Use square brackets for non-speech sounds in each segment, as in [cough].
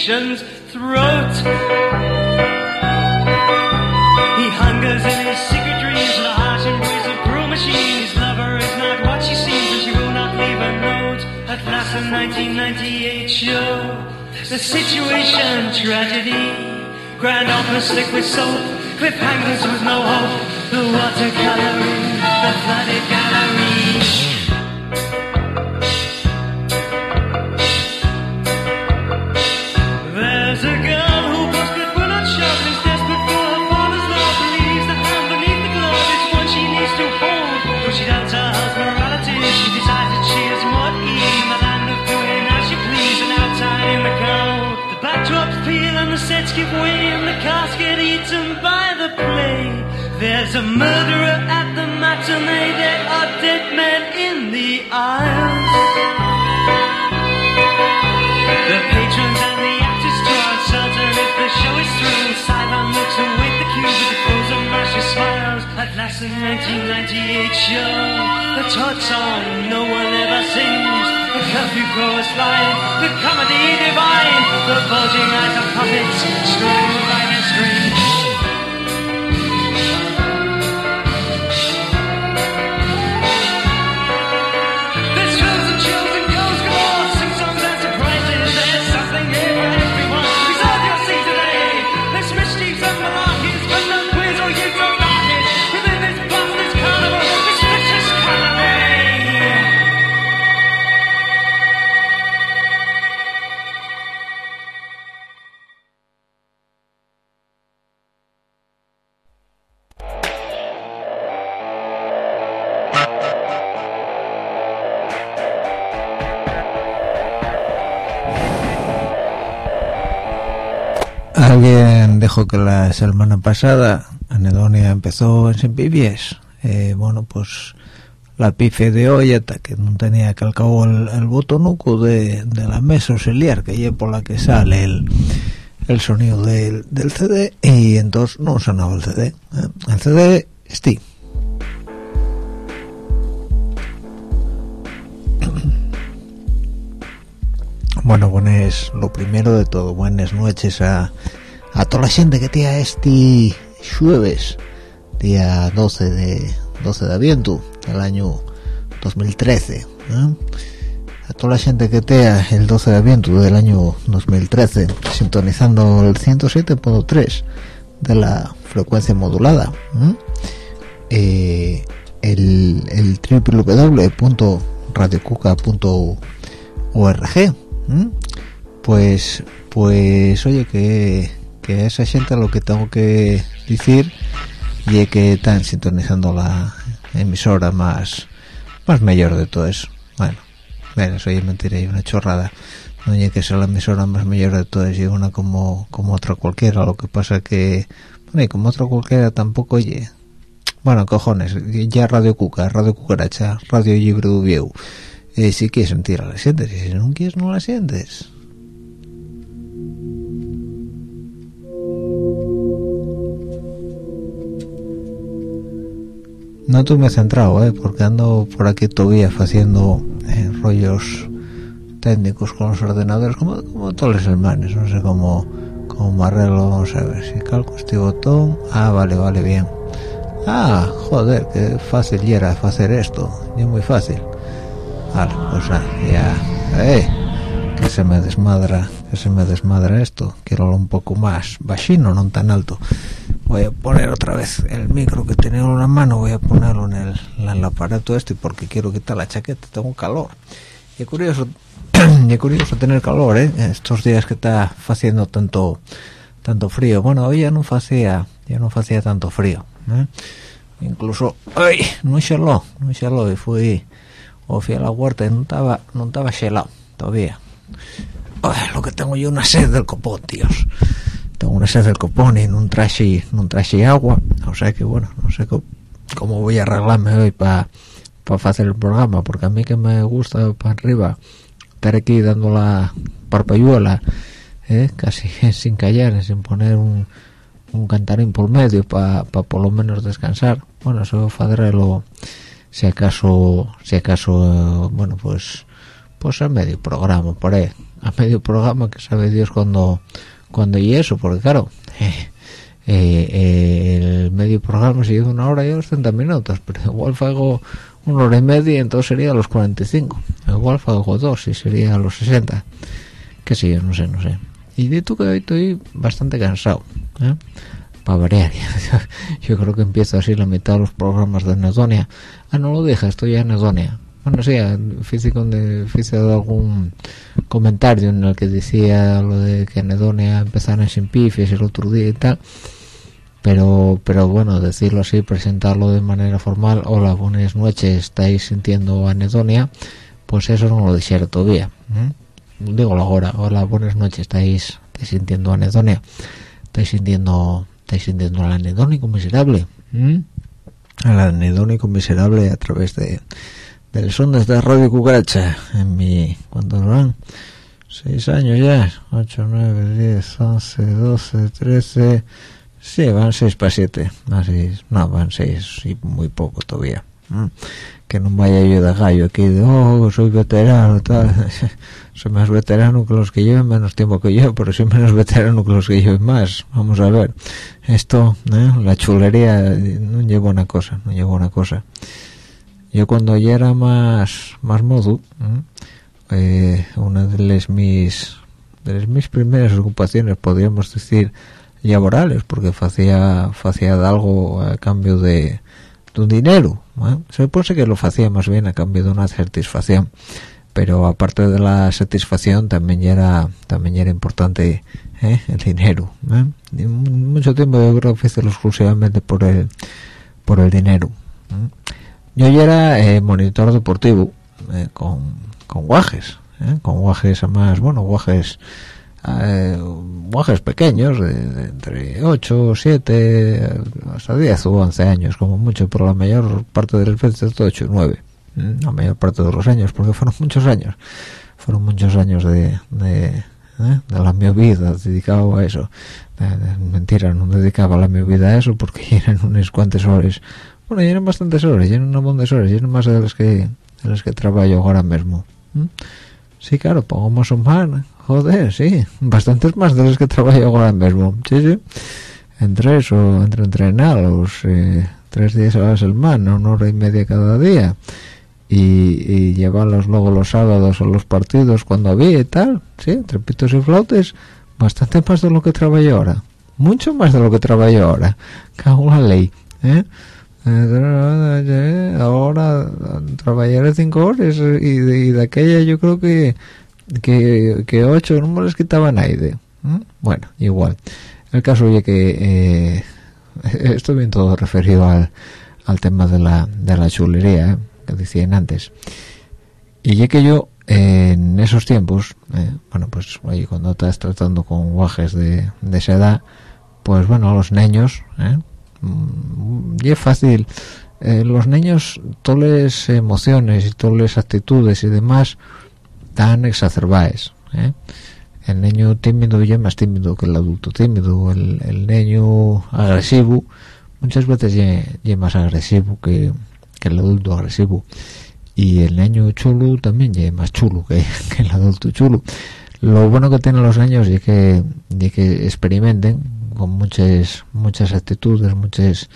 Nation's throat. He hungers in his secret dreams, the harsh embrace of cruel machine. His lover is not what she seems, and she will not leave a note. At last, the 1998 show, the situation tragedy. Grand opera slick with soap, cliffhangers with no hope. The watercoloring, the flooded gallery. There's a murderer at the matinee. There are dead men in the aisles. The patrons and the actors draw uncertain if the show is through. Sideline looks and wait the cue with the frozen mashy smiles. At last, the 1998 show, the Todd song no one ever sings. The curfew chorus line, the comedy divine, the bulging eyes of puppets, screaming by the strings. Alguien dijo que la semana pasada Anedonia empezó en Sempivies. Eh, bueno, pues la pife de hoy hasta que no tenía calcado el, el botonuco de, de la mesa auxiliar, que es por la que sale el, el sonido del, del CD, y entonces no sonaba el CD. ¿eh? El CD, sí. Bueno, buenas, lo primero de todo, buenas noches a, a toda la gente que tiene este jueves, día 12 de 12 de aviento del año 2013. ¿eh? A toda la gente que tenga el 12 de aviento del año 2013, sintonizando el 107.3 de la frecuencia modulada. ¿eh? Eh, el, el www.radiocuca.org ¿Mm? pues pues oye que, que a esa gente lo que tengo que decir y es que están sintonizando la emisora más más mayor de todo eso bueno eso es mentira y una chorrada. No hay que ser la emisora más mayor de todo eso y una como como otra cualquiera. Lo que pasa que bueno y como otra cualquiera tampoco oye bueno cojones ya Radio Cuca Radio Cucaracha Radio Libre de Eh, si quieres sentir la sientes y si no quieres no la sientes. No tú me he centrado ¿eh? porque ando por aquí todavía haciendo eh, rollos técnicos con los ordenadores como, como todos los hermanos. No sé cómo cómo arreglo vamos a ver si calco este botón. Ah vale vale bien. Ah joder qué fácil era hacer esto. Es muy fácil vale pues ya eh, que se me desmadra que se me desmadra esto quiero un poco más bajino no tan alto voy a poner otra vez el micro que tenía en la mano voy a ponerlo en el, en el aparato este porque quiero quitar la chaqueta tengo calor y curioso [clears throat] y curioso tener calor ¿eh? estos días que está haciendo tanto tanto frío bueno hoy ya no hacía ya no hacía tanto frío ¿eh? incluso ay no heló no heló y fui o fui a la huerta y no estaba no estaba helado todavía. Lo que tengo yo una sed del copón tíos tengo una sed del copón y no traje no traje agua. O sea que bueno no sé cómo, voy a arreglarme hoy para para hacer el programa porque a mí que me gusta para arriba estar aquí dando la parpayuela ¿eh? casi [laughs] sin callar sin poner un, cantarín por medio para por lo menos descansar. Bueno eso lo si acaso si acaso eh, bueno pues pues a medio programa por a medio programa que sabe Dios cuando cuando y eso porque claro [laughs] eh, eh, el medio programa sigue una hora y 80 minutos pero igual hago una hora y media entonces sería a los 45 igual hago dos y sería a los 60 que sé yo no sé no sé. Y de tú que hoy estoy bastante cansado ¿eh? para variar. [laughs] Yo creo que empiezo así la mitad de los programas de anedonia ah no lo deja estoy en anedonia bueno sí de físico algún comentario en el que decía lo de que anedonia empezaron sin pifies el otro día y tal pero pero bueno decirlo así presentarlo de manera formal hola buenas noches estáis sintiendo anedonia pues eso no lo dijera todavía ¿eh? digo ahora hola buenas noches estáis, sintiendo anedonia estáis sintiendo estáis sintiendo al anedónico miserable ¿eh? Al anedónico miserable a través de del son de Radio Cucaracha en mi cuando van seis años ya 8, 9, 10, 11, 12, 13 Sí, van 6 para 7. No, van 6 y muy poco todavía. Que no vaya yo de gallo aquí de, oh, soy veterano, tal. [laughs] soy más veterano que los que lleven menos tiempo que yo, pero soy menos [laughs] veterano que los que lleven más. Vamos a ver. Esto, ¿eh? la chulería no lleva una cosa, no lleva una cosa. Yo cuando ya era más, más modo, eh, una de las mis, de las mis primeras ocupaciones, podríamos decir, laborales porque hacía hacía algo a cambio de, un dinero se supone que lo hacía más bien a cambio de una satisfacción pero aparte de la satisfacción también era también era importante ¿eh? el dinero ¿eh? mucho tiempo yo creo que hice exclusivamente por el por el dinero yo ya era eh, monitor deportivo con con guajes con guajes además bueno guajes eh, pequeños de, entre 8, 7 hasta 10 o 11 años como mucho por la mayor parte del veces 8 9 la mayor parte de los años porque fueron [laughs] muchos años. Fueron muchos años de, de, ¿eh? de la mi vida dedicado a eso. Mentira no dedicaba la mi vida a eso porque [laughs] eran unas cuantas horas. Bueno eran bastantes horas eran una de horas eran más de las que de las que trabajo ahora mismo sí claro pongamos un man joder sí bastantes más de las que trabajo ahora mismo sí sí. Entre eso entre entrenar los eh, tres días a la semana una hora y media cada día y, llevarlos luego los sábados a los partidos cuando había y tal sí entre pitos y flautes bastante más de lo que trabajo ahora mucho más de lo que trabajo ahora cago la ley ¿eh? ahora trabajaré cinco horas y de, aquella yo creo que que, ocho no me les quitaba nadie bueno igual el caso es que eh, esto bien todo referido al, al tema de la, de la chulería ¿eh? Que decían antes y ya que yo en esos tiempos eh, bueno pues oye, cuando estás tratando con guajes de, esa edad pues bueno los niños ¿eh? Mm, y es fácil eh, los niños todas las emociones y todas las actitudes y demás están exacerbadas ¿eh? el niño tímido ya más tímido que el adulto tímido el, el niño agresivo muchas veces ya, más agresivo que, el adulto agresivo y el niño chulo también ya más chulo [laughs] que, el adulto chulo. Lo bueno que tienen los niños es que, es que experimenten con muchas muchas actitudes muchas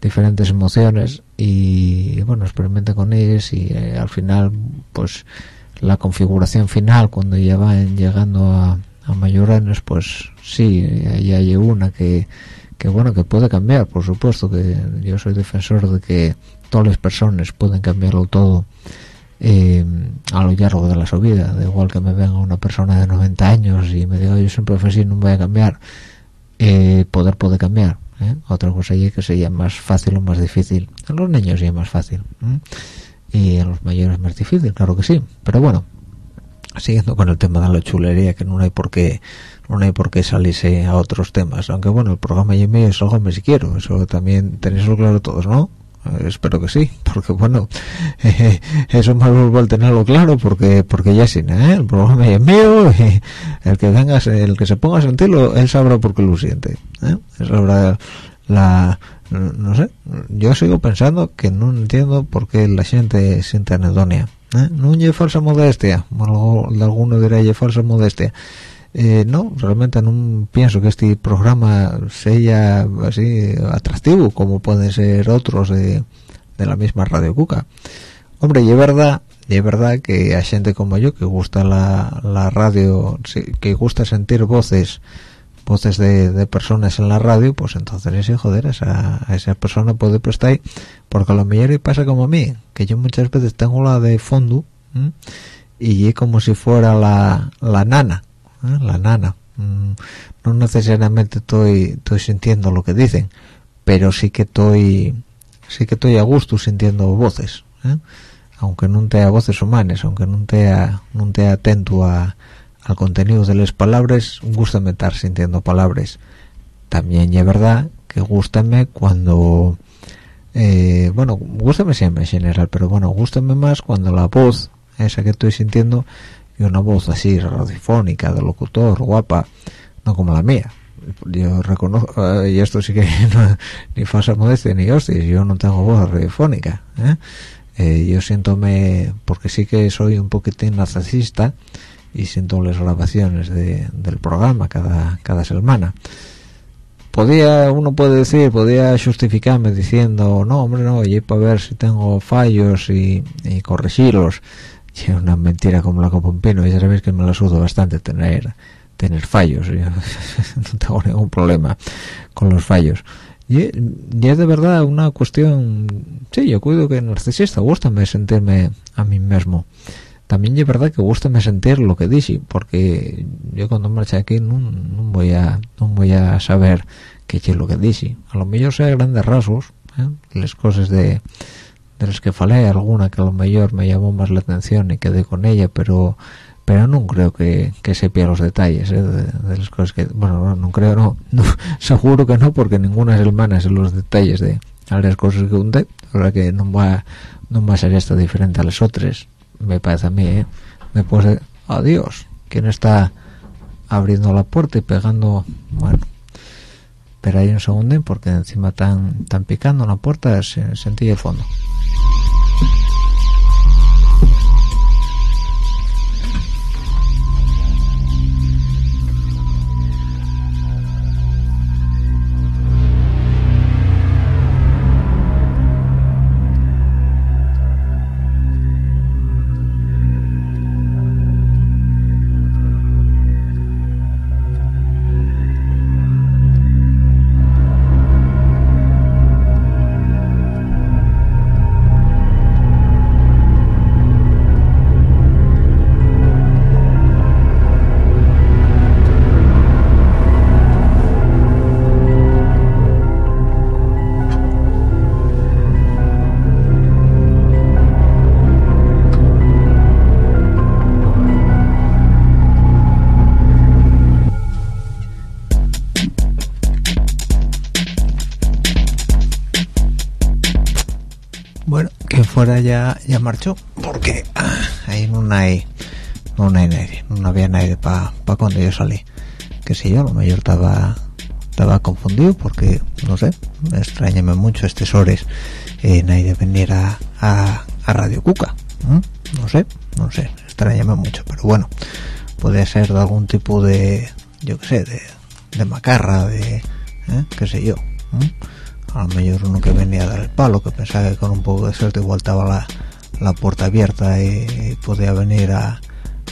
diferentes emociones y bueno experimenten con ellos y eh, al final pues la configuración final cuando ya van llegando a, a mayores pues sí ahí hay una que, que bueno que puede cambiar por supuesto que yo soy defensor de que todas las personas pueden cambiarlo todo eh, a lo largo de la su vida. Da igual que me venga una persona de 90 años y me diga yo soy profesor no voy a cambiar eh, poder puede cambiar ¿eh? otra cosa es que sería más fácil o más difícil. A los niños es más fácil y a los mayores más difícil claro que sí. Pero bueno siguiendo con el tema de la chulería que no hay por qué no hay por qué salirse a otros temas aunque bueno el programa y medio es algo si quiero eso también tenéis claro todos no eh, espero que sí [laughs] porque bueno [laughs] eso más vuelvo a tenerlo claro porque porque ya sin ¿eh? el programa es mío y el [laughs] que venga el que se ponga a sentirlo él sabrá por qué lo siente ¿eh? él sabrá la no sé yo sigo pensando que no entiendo por qué la gente siente anedonia ¿eh? no hay falsa modestia de alguno dirá falsa modestia eh, no realmente no pienso que este programa sea así atractivo como pueden ser otros de, la misma Radio Cuca. Hombre y es verdad y es verdad que hay gente como yo que gusta la, la radio que gusta sentir voces voces de, personas en la radio, pues entonces ese joder, esa, esa persona puede prestar porque a lo mejor pasa como a mí, que yo muchas veces tengo la de fondo y es como si fuera la, la nana, ¿eh? la nana. Mm, no necesariamente estoy, estoy sintiendo lo que dicen, pero sí que estoy sí que estoy a gusto sintiendo voces, ¿eh? aunque no te voces humanas, aunque no te no te atento a al contenido de las palabras gustame estar sintiendo palabras también es verdad que gustame cuando eh, bueno gustame siempre en general pero bueno gustame más cuando la voz esa que estoy sintiendo y una voz así radiofónica de locutor guapa no como la mía yo reconozco eh, y esto sí que [laughs] no, ni falsa modestia ni hostias yo no tengo voz radiofónica ¿eh? Eh, yo siéntome porque sí que soy un poquitín narcisista y siento las grabaciones del programa cada, cada semana podía uno puede decir podía justificarme diciendo no hombre no oye para ver si tengo fallos y, y corregirlos y una mentira como la copa pino. Y ya sabéis que me la sudo bastante tener tener fallos. [laughs] No tengo ningún problema con los fallos. Y, es de verdad una cuestión sí yo cuido que narcisista gusta sentirme a mí mismo. También es verdad que me sentir lo que dije porque yo cuando marché aquí no, voy a no voy a saber qué es lo que dije a lo mejor sea grandes rasgos ¿eh? las cosas de de las que falé alguna que a lo mejor me llamó más la atención y quedé con ella pero pero no creo que, que los detalles ¿eh? de, las cosas que bueno no, creo no, [laughs] seguro que no porque ninguna es hermana en los detalles de las cosas que conté ahora que no va no va a ser esto diferente a las otras me parece a mí, ¿eh? me puse, adiós, ¿quién está abriendo la puerta y pegando? Bueno, pero hay un segundo porque encima están, están picando la puerta, sentí el fondo. Fuera ya ya marchó porque ah, ahí no hay no hay nadie no había nadie para cuando yo salí. Que sé yo lo mejor estaba estaba confundido porque no sé me extrañame mucho estos horas eh, nadie venir a, a, Radio Cuca no sé no sé extrañame mucho pero bueno puede ser de algún tipo de yo qué sé de, de macarra de ¿eh? qué sé yo a lo mejor uno que venía a dar el palo que pensaba que con un poco de suerte igual estaba la, la puerta abierta y, podía venir a,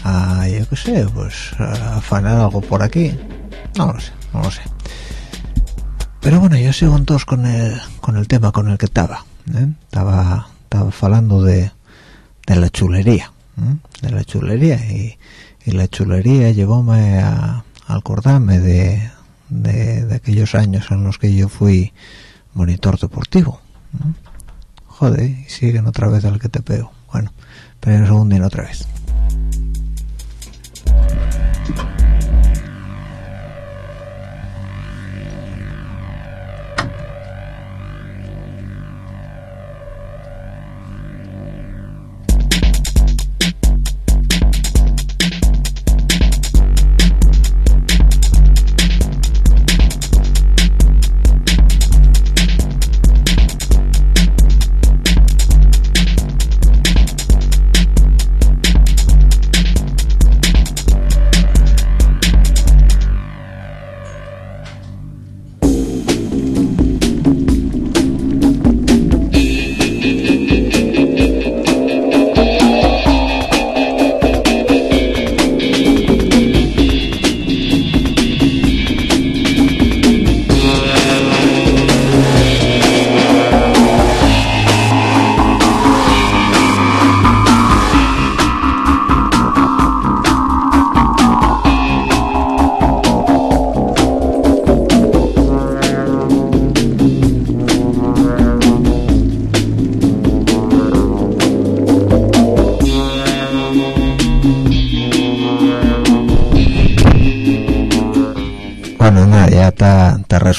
a, yo qué sé pues a afanar algo por aquí no lo sé no lo sé pero bueno yo sigo todos con el con el tema con el que estaba ¿eh? estaba estaba hablando de, de la chulería ¿eh? de la chulería y, la chulería llevóme a, acordarme de, de, aquellos años en los que yo fui monitor deportivo joder y siguen otra vez al que te pego. Bueno pero un segundo otra vez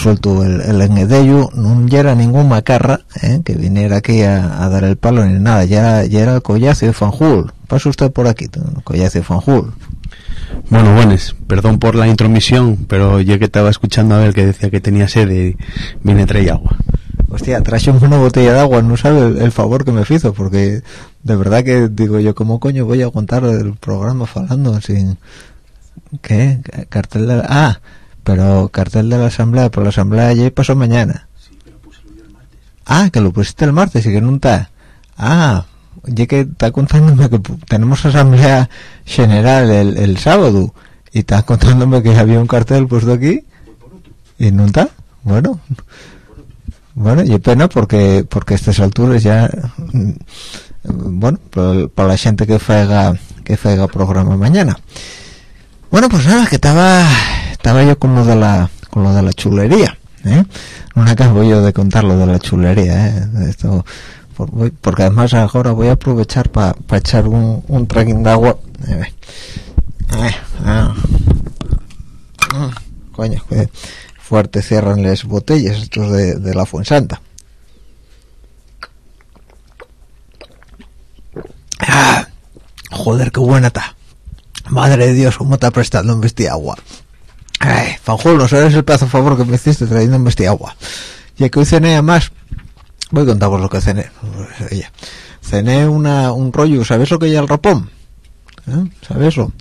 resuelto el, el engedello, no era ningún macarra ¿eh? que viniera aquí a, dar el palo ni nada, ya, ya era el collazo de Fanjul. Pasa usted por aquí, collazo de Fanjul. Bueno, buenas, perdón por la intromisión, pero yo que estaba escuchando a ver que decía que tenía sed y vine a traer agua. Hostia, traje una botella de agua, no sabe el, favor que me hizo, porque de verdad que digo yo, ¿cómo coño voy a aguantar el programa falando sin... ¿Qué? Cartel de... Ah, pero cartel de la asamblea, por la asamblea ya pasó mañana. Ah, que lo pusiste el martes y que no está. Ah, ya que está contándome que tenemos asamblea general el, el sábado y está contándome que había un cartel puesto aquí y no está. Bueno, bueno, y pena porque porque a estas alturas ya mm, bueno, para la gente que faiga que faiga programa mañana. Bueno, pues nada, que estaba estaba yo con lo de la con lo de la chulería ¿eh? no acabo yo de contar lo de la chulería ¿eh? esto porque además ahora voy a aprovechar para echar un, un traguín de agua ah. Mm, coño fuerte cierran las botellas estos de, de la Fuensanta ah, joder qué buena está madre de dios cómo está prestando un vestido agua Ay, Fanjul, no sabes el pedazo favor que me hiciste trayendo este agua. Ya que hoy cené más, voy a contaros lo que cené. Cené una, un rollo, ¿sabes lo que hay el rapón? ¿Eh? ¿Sabes lo?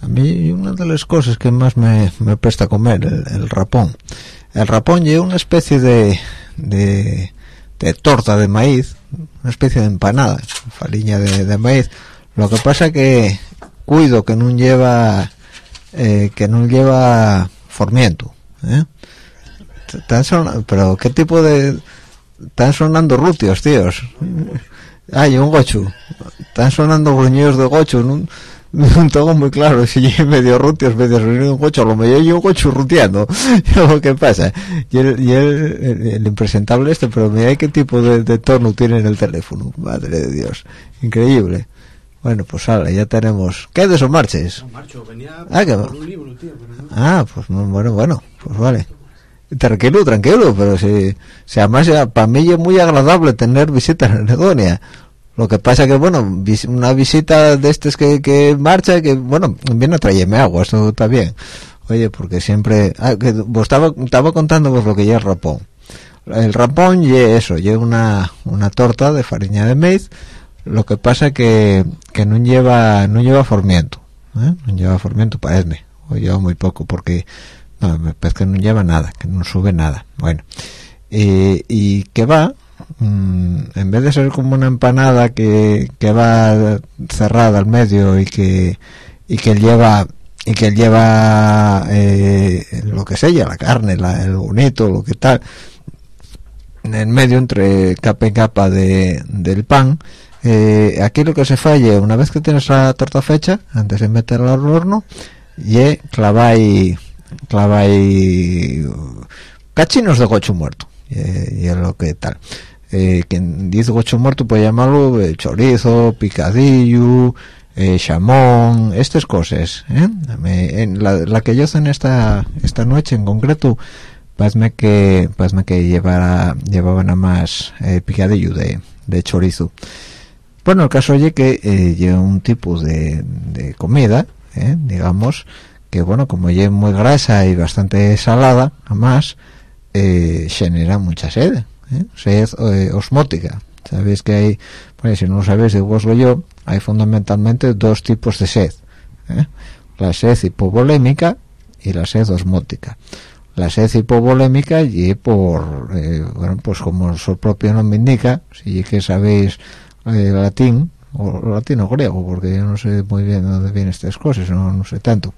A mí una de las cosas que más me, me presta comer, el, rapón. El rapón lleva una especie de, de, de, torta de maíz, una especie de empanada, fariña de, de maíz. Lo que pasa que cuido que no lleva eh, que no lleva formiento ¿eh? pero qué tipo de están sonando rutios tíos hay un gochu. Están sonando gruñidos de gochu no, [laughs] no tengo muy claro si medio rutios medio sonido un gocho a lo mejor hay un gochu ruteando lo [laughs] pasa y, el, el, impresentable este pero mira qué tipo de, de tono tiene en el teléfono. Madre de dios. Increíble bueno, pues ahora ya tenemos... ¿Qué de esos marches? No, marcho, venía ah, por un libro, tío. Ah, pues bueno, bueno, pues vale. Tranquilo, tranquilo, pero si, si además para mí es muy agradable tener visitas en Edonia. lo que pasa que bueno una visita de estos que, que marcha que bueno viene a traerme agua eso está bien oye porque siempre ah, que vos estaba estaba contando vos lo que ya es rapón el rapón y eso lleva una una torta de farina de maíz lo que pasa que que no lleva no lleva formiento ¿eh? no lleva formiento parece o lleva muy poco porque no, me parece que no lleva nada que no sube nada bueno y, y que va mm, en vez de ser como una empanada que, que va cerrada al medio y que y que lleva y que lleva eh, lo que sea la carne la, el bonito lo que tal en medio entre capa y capa de, del pan eh, aquí lo que se falle una vez que tienes la torta fecha antes de meterla al horno y claváis claváis cachinos de gocho muerto. Y, es lo que tal. Eh, quien dice gocho muerto puede llamarlo eh, chorizo picadillo eh, chamón estas cosas ¿eh? en la, que yo en esta esta noche en concreto pasme que pasme que llevara llevaba nada más eh, picadillo de chorizo bueno el caso oye que eh, lleva un tipo de, de comida eh, digamos que bueno como lleva muy grasa y bastante salada además eh, genera mucha sed ¿eh? sed eh, osmótica. Sabéis que hay pues si no lo sabéis lo yo hay fundamentalmente dos tipos de sed la sed hipovolémica y la sed osmótica. La sed hipovolémica y por eh, bueno pues como su propio nombre indica si que sabéis eh, latín o latín griego porque yo no sé muy bien de dónde vienen estas cosas no, no sé tanto.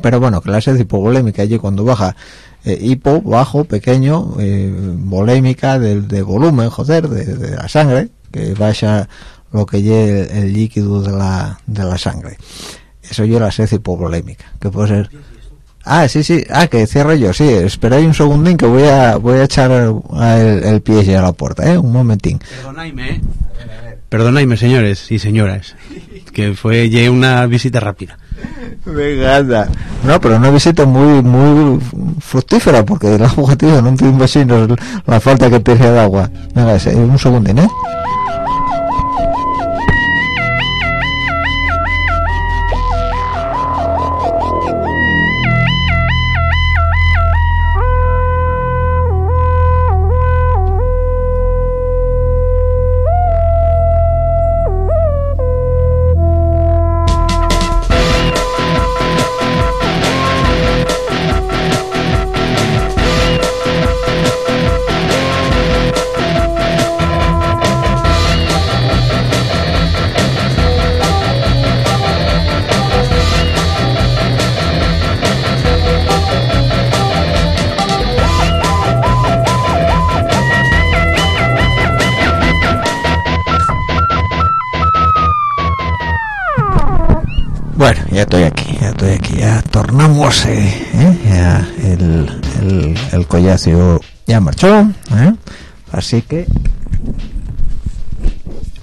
Pero bueno que la sed hipovolémica allí cuando baja eh, hipo bajo pequeño eh, volémica del de volumen joder de, de, la sangre que vaya lo que lleve el, el, líquido de la de la sangre. Eso yo la sed hipovolémica que puede ser ah sí sí. Ah que cierre yo. Sí esperáis un segundín que voy a voy a echar el, el, pie ya a la puerta eh un momentín. Perdonadme perdonadme señores y señoras que fue ya una visita rápida. Venga. No, pero una visita muy muy fructífera porque el agua, tío, no tiene vecinos la falta que tiene de agua. Venga, un segundín, ¿eh? El collacio ya marchó, ¿eh? así que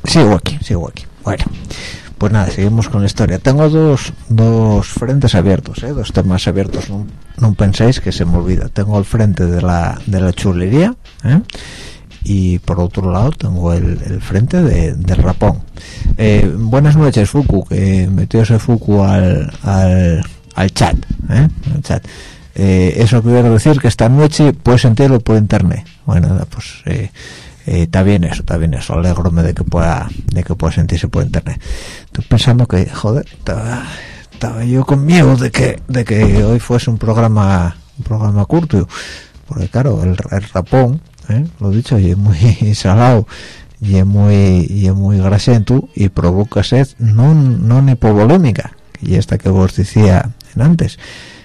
sigo aquí, sigo aquí. Bueno, pues nada, seguimos con la historia. Tengo dos, dos frentes abiertos, ¿eh? dos temas abiertos, no, no penséis que se me olvida. Tengo el frente de la, de la chulería, ¿eh? y por otro lado tengo el, el frente de, del rapón eh, buenas noches Fuku que metió ese Fuku al, al, al chat, ¿eh? al chat. Eh, eso quiero decir que esta noche puedes sentirlo por internet. Bueno pues está bien eso está bien eso. Alegrome de que pueda de que pueda sentirse por internet. Estoy pensando que joder estaba, yo con miedo de que de que hoy fuese un programa un programa curto. Porque claro el, el rapón ¿eh? lo dicho y es muy [laughs] salado y es muy y es muy grasento y provoca sed no no hipovolémica y esta que vos decía antes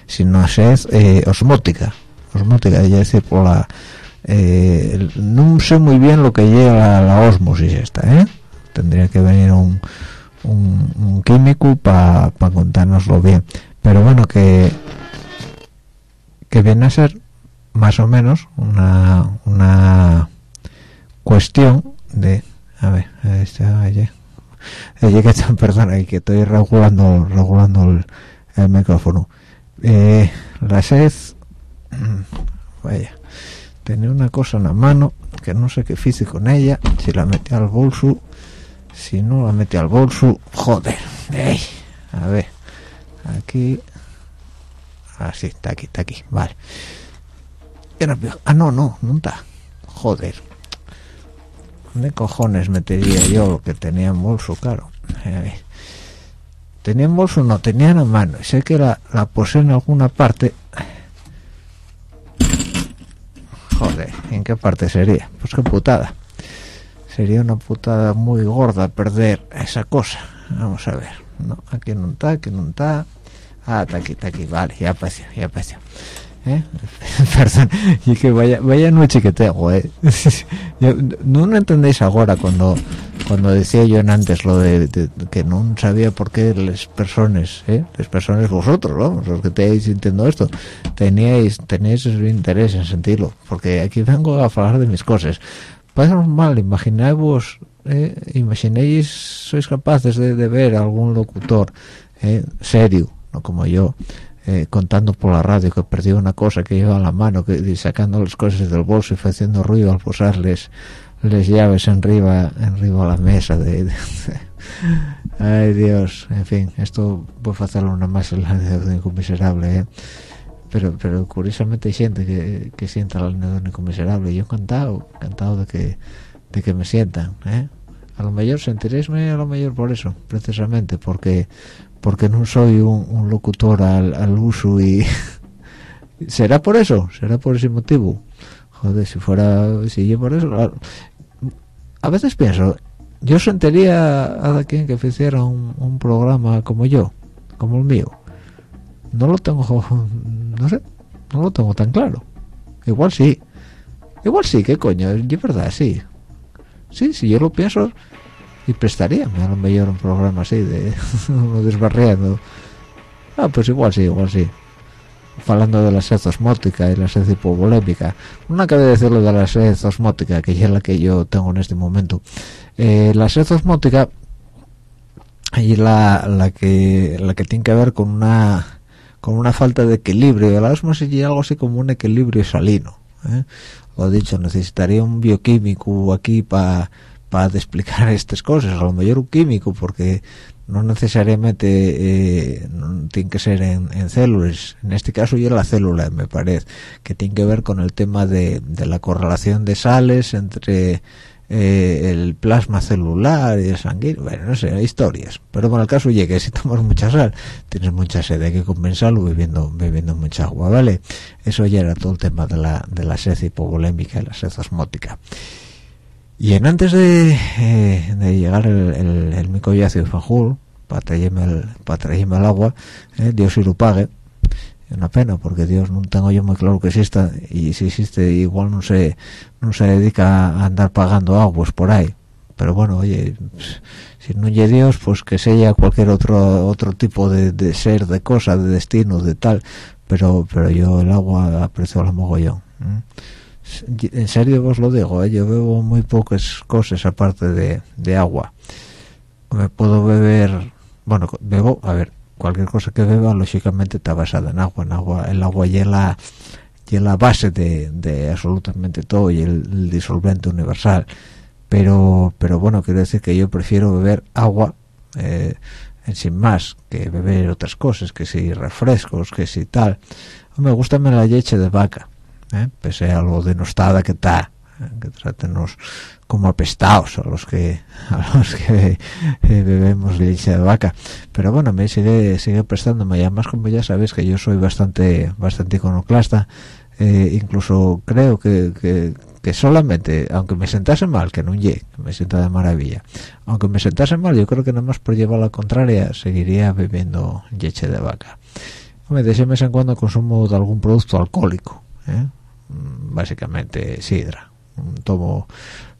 sino sed eh, osmótica. Osmótica es decir por la eh, no sé muy bien lo que lleva la, la osmosis esta ¿eh? tendría que venir un, un, un químico para pa contárnoslo bien. Pero bueno que que viene a ser más o menos una, una cuestión de a ver está allí que [laughs] perdona que estoy regulando regulando el, el micrófono eh, la sed vaya tenía una cosa en la mano que no sé qué hice con ella si la metí al bolso si no la mete al bolso joder ey, a ver aquí así está aquí está aquí vale. Ah no no no está joder. ¿dónde cojones metería yo que tenía en bolso claro tenía en bolso no tenía en mano sé que la, la posee en alguna parte. Joder en qué parte sería pues qué putada. Sería una putada muy gorda perder esa cosa. Vamos a ver no aquí no está aquí no está ah está aquí está aquí vale ya apareció ya apareció ¿Eh? [laughs] perdón y que vaya vaya noche que tengo ¿eh? [laughs] no lo entendéis ahora cuando cuando decía yo antes lo de, que no sabía por qué las personas ¿eh? las personas vosotros los que estáis sintiendo esto teníais tenéis interés en sentirlo porque aquí vengo a hablar de mis cosas. Pasamos mal imagináis eh, imaginéis sois capaces de, ver algún locutor eh, serio no como yo eh, contando por la radio que perdió una cosa que lleva en la mano que sacando las cosas del bolso y haciendo ruido al posarles les llaves arriba arriba a la mesa de, ay Dios en fin esto puede hacerlo una más el anedónico miserable ¿eh? pero pero curiosamente hay gente que, que sienta el anedónico miserable yo encantado encantado de que de que me sientan ¿eh? a lo mejor sentiréisme a lo mejor por eso precisamente porque porque no soy un, locutor al, uso y [laughs] será por eso será por ese motivo joder si fuera si yo por eso a veces pienso yo sentiría a quien que hiciera un, programa como yo como el mío. No lo tengo [laughs] no sé no lo tengo tan claro. Igual sí igual sí qué coño es verdad sí. Sí si yo lo pienso y prestaría a lo mejor un programa así de [laughs] uno ah pues igual sí igual sí hablando de la sed osmótica y la sed hipovolémica no acabé de decirlo de la sed osmótica que es la que yo tengo en este momento. Eh, la sed osmótica y la, la que la que tiene que ver con una con una falta de equilibrio. La osmosis y algo así como un equilibrio salino ¿eh? lo dicho necesitaría un bioquímico aquí para para explicar [laughs] estas cosas. A lo mejor un químico porque no necesariamente eh, tiene que ser en, células. En este caso ya la célula me parece que tiene que ver con el tema de, la correlación de sales entre eh, el plasma celular y el sanguíneo. Bueno no sé historias. Pero con el caso llegue si tomas mucha sal tienes mucha sed hay que compensarlo bebiendo bebiendo mucha agua vale eso ya era todo el tema de la de la sed hipovolémica la sed osmótica y en antes de, eh, de llegar el, el, el micollacio de Fajul para traerme el, para traerme el agua eh, Dios si lo pague. Es una pena porque Dios no tengo yo muy claro que exista y si existe igual no se no se dedica a andar pagando aguas por ahí. Pero bueno oye si no hay Dios pues que sea cualquier otro otro tipo de, ser de cosa de destino de tal. Pero pero yo el agua aprecio la mogollón en serio os lo digo ¿eh? yo bebo muy pocas cosas aparte de, agua. Me puedo beber bueno bebo a ver cualquier cosa que beba lógicamente está basada en agua. En agua el agua y la y la base de, absolutamente todo y el, disolvente universal. Pero pero bueno quiero decir que yo prefiero beber agua eh, sin más que beber otras cosas que si refrescos que si tal. Me gusta la leche de vaca ¿eh? pese a lo denostada que está ¿eh? que tratenos como apestados a los que a los que eh, bebemos leche de vaca pero bueno me sigue sigue prestándome y además como ya sabéis que yo soy bastante bastante iconoclasta incluso creo que, que, solamente aunque me sentase mal que no llegue me sienta de maravilla aunque me sentase mal yo creo que nada más por llevar la contraria seguiría bebiendo leche de vaca de vez en cuando consumo de algún producto alcohólico ¿eh? básicamente sidra tomo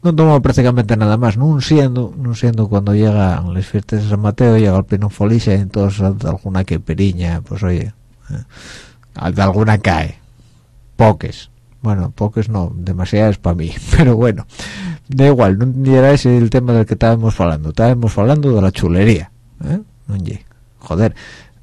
no tomo prácticamente nada más no siendo no siendo cuando llegan las fiestas de San Mateo llega el pino folicia entonces alguna que periña pues oye ¿eh? alguna cae poques bueno poques no demasiadas para mí [laughs] pero bueno da igual no era ese el tema del que estábamos hablando estábamos hablando de la chulería ¿eh? joder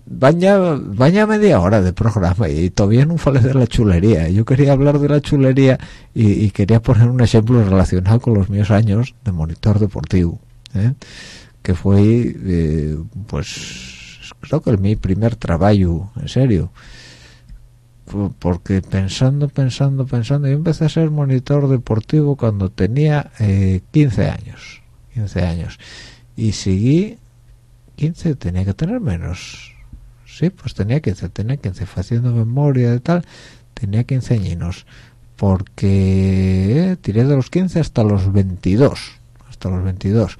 vaya vaya media hora de programa y todavía no falé de la chulería. Yo quería hablar de la chulería y, quería poner un ejemplo relacionado con los míos años de monitor deportivo ¿eh? que fue eh, pues creo que mi primer trabajo en serio. Porque pensando pensando pensando yo empecé a ser monitor deportivo cuando tenía 15 años 15 años. Y seguí 15 tenía que tener menos sí pues tenía 15 tenía 15 haciendo memoria de tal tenía 15 años porque tiré de los 15 hasta los 22 hasta los 22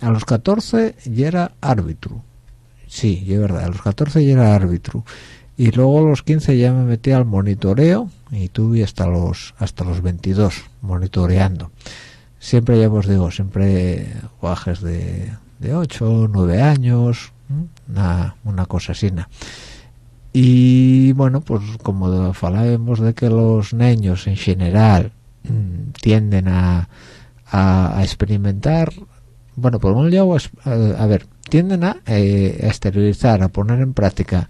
a los 14 ya era árbitro. Sí, es verdad, a los 14 ya era árbitro. Y luego a los 15 ya me metí al monitoreo y tuve hasta los hasta los 22 monitoreando. Siempre ya os digo siempre guajes de, de 8 9 años una, una cosa así y bueno pues como hablábamos de que los niños en general mm, tienden a, a, experimentar bueno por un lado a, ver tienden a, eh, a, exteriorizar a poner en práctica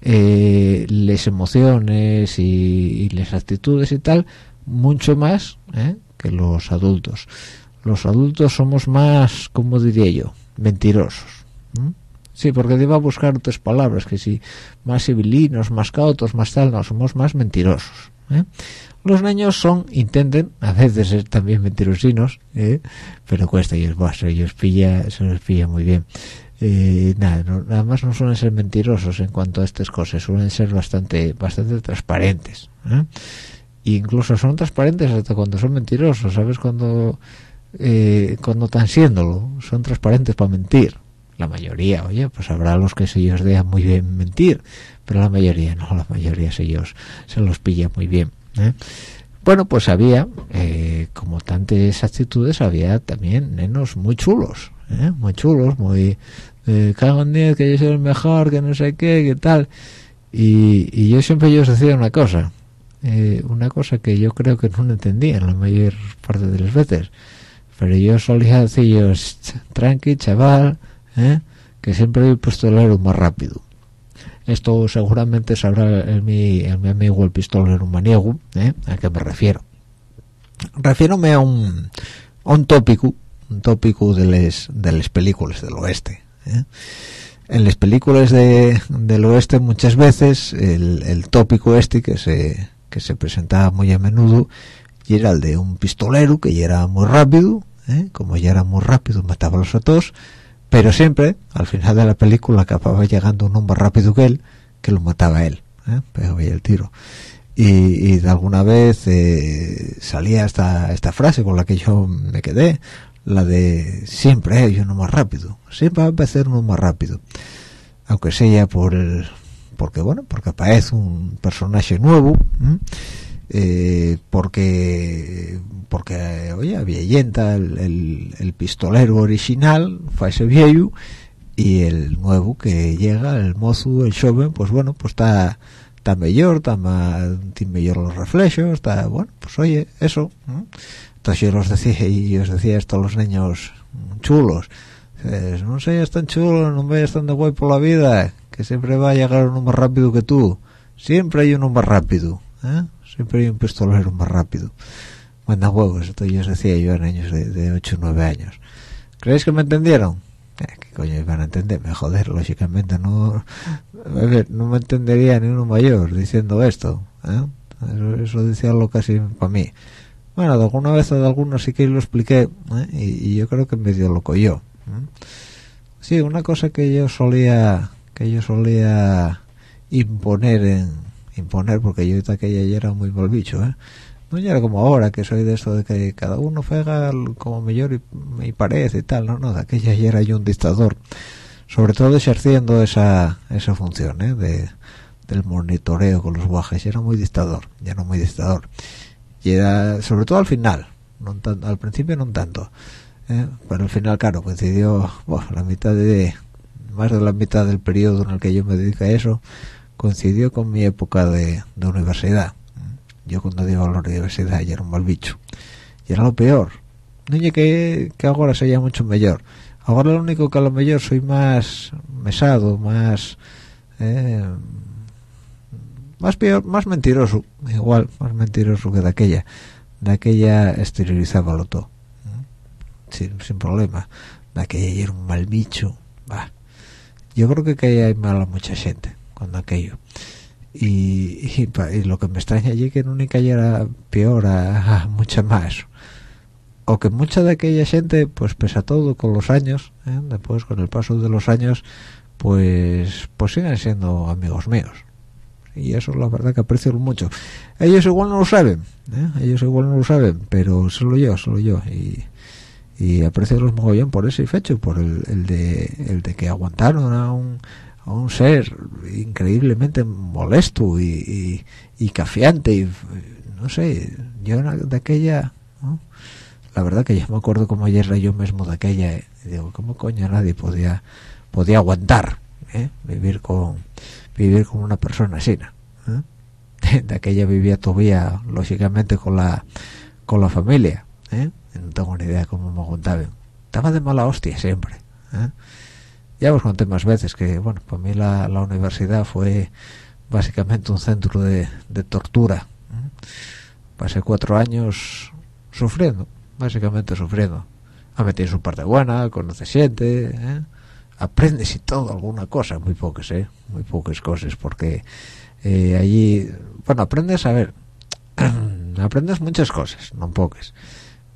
eh, las emociones y, las actitudes y tal mucho más eh, que los adultos. Los adultos somos más como diría yo mentirosos sí porque iba a buscar otras palabras que si más civilinos más cautos más tal no somos más mentirosos ¿eh? los niños son intenten a veces ser también mentirosinos ¿eh? pero cuesta y ellos ellos pilla se los pilla muy bien eh, nada, nada más no suelen ser mentirosos en cuanto a estas cosas, suelen ser bastante bastante transparentes. ¿eh? incluso son transparentes hasta cuando son mentirosos, ¿sabes? Cuando, eh, cuando están siéndolo, son transparentes para mentir. La mayoría, oye, pues habrá los que se ellos dejan muy bien mentir, pero la mayoría no, la mayoría se ellos se los pilla muy bien. Bueno, pues había, como tantas actitudes, había también nenos muy chulos, muy chulos, muy eh, cago en 10 que yo soy el mejor que no sé qué que tal y, yo siempre yo os decía una cosa eh, una cosa que yo creo que no entendía la mayor parte de las veces pero yo solía decir yo tranqui chaval ¿eh? que siempre he puesto el aero más rápido esto seguramente sabrá el mi, el mi amigo el pistolero maniego ¿eh? a qué me refiero refiérome a un, a un tópico un tópico de las de las películas del oeste ¿eh? en las películas de, del oeste muchas veces el, tópico este que se que se presentaba muy a menudo y era el de un pistolero que ya era muy rápido ¿eh? como ya era muy rápido mataba a los todos pero siempre al final de la película acababa llegando un hombre rápido que él que lo mataba a él ¿eh? pegaba el tiro. Y, de alguna vez eh, salía esta, esta frase con la que yo me quedé la de siempre hay uno más rápido siempre va a empezar uno más rápido aunque sea por el porque bueno porque aparece un personaje nuevo eh, porque porque oye había el, el, pistolero original fue ese viejo y el nuevo que llega el mozo el joven pues bueno pues está está mejor está más tiene mejor los reflejos está bueno pues oye eso entonces yo los decía y os decía esto a los niños chulos no sé tan chulo no vayas tan de guay por la vida que siempre va a llegar uno más rápido que tú siempre hay uno más rápido ¿eh? Siempre hay un pistolero más rápido manda huevos esto yo os decía yo a niños de, de 8 o 9 años ¿creéis que me entendieron? Eh, ¿qué coño iban a entenderme? joder, lógicamente no no me entendería ni uno mayor diciendo esto ¿eh? eso, eso decía lo casi para mí bueno de alguna vez o de algunos sí que lo expliqué ¿eh? y, yo creo que medio lo cogió ¿eh? sí una cosa que yo solía que yo solía imponer en imponer porque yo aquella ya era muy mal bicho ¿eh? no ya era como ahora que soy de eso de que cada uno fega como mejor y, parece y tal no no de aquella ya era yo un dictador sobre todo ejerciendo esa esa función ¿eh? de del monitoreo con los guajes era muy dictador ya no muy dictador y era sobre todo al final al principio no tanto ¿eh? pero al final claro coincidió la mitad de más de la mitad del periodo en el que yo me dedico a eso coincidió con mi época de, universidad. Yo cuando digo la universidad ya era un mal bicho. Y era lo peor. No que, que ahora sería mucho mejor ahora lo único que a lo mejor soy más mesado más eh, más peor, más mentiroso, igual, más mentiroso que de aquella. De aquella exteriorizaba lo todo. Sin, sin problema. de aquella era un mal bicho. Va yo creo que que hay mala mucha gente cuando aquello. Y, y, lo que me extraña allí que no ni cayera peor a, mucha más. O que mucha de aquella gente pues pesa todo con los años ¿eh? después con el paso de los años pues pues siguen siendo amigos míos. Y eso la verdad que aprecio mucho. Ellos igual no lo saben ¿eh? ellos igual no lo saben pero solo yo solo yo y, y aprecio los mogollón por ese fecho por el, el, de el de que aguantaron a un a un ser increíblemente molesto y, y, y cafiante y no sé yo de aquella la verdad que yo me acuerdo como ayer era yo mismo de aquella ¿eh? y digo cómo coño nadie podía podía aguantar ¿eh? vivir con vivir como una persona así ¿eh? [laughs] de aquella vivía todavía lógicamente con la con la familia no tengo ni idea cómo me aguantaban estaba de mala hostia siempre. Ya os conté más veces que bueno para mí la, la universidad fue básicamente un centro de, de tortura pasé cuatro años sufriendo básicamente sufriendo. A meter su parte buena conoce gente ¿eh? aprendes y todo alguna cosa muy pocas eh muy pocas cosas porque eh, allí bueno aprendes a ver [clears throat] aprendes muchas cosas no pocas.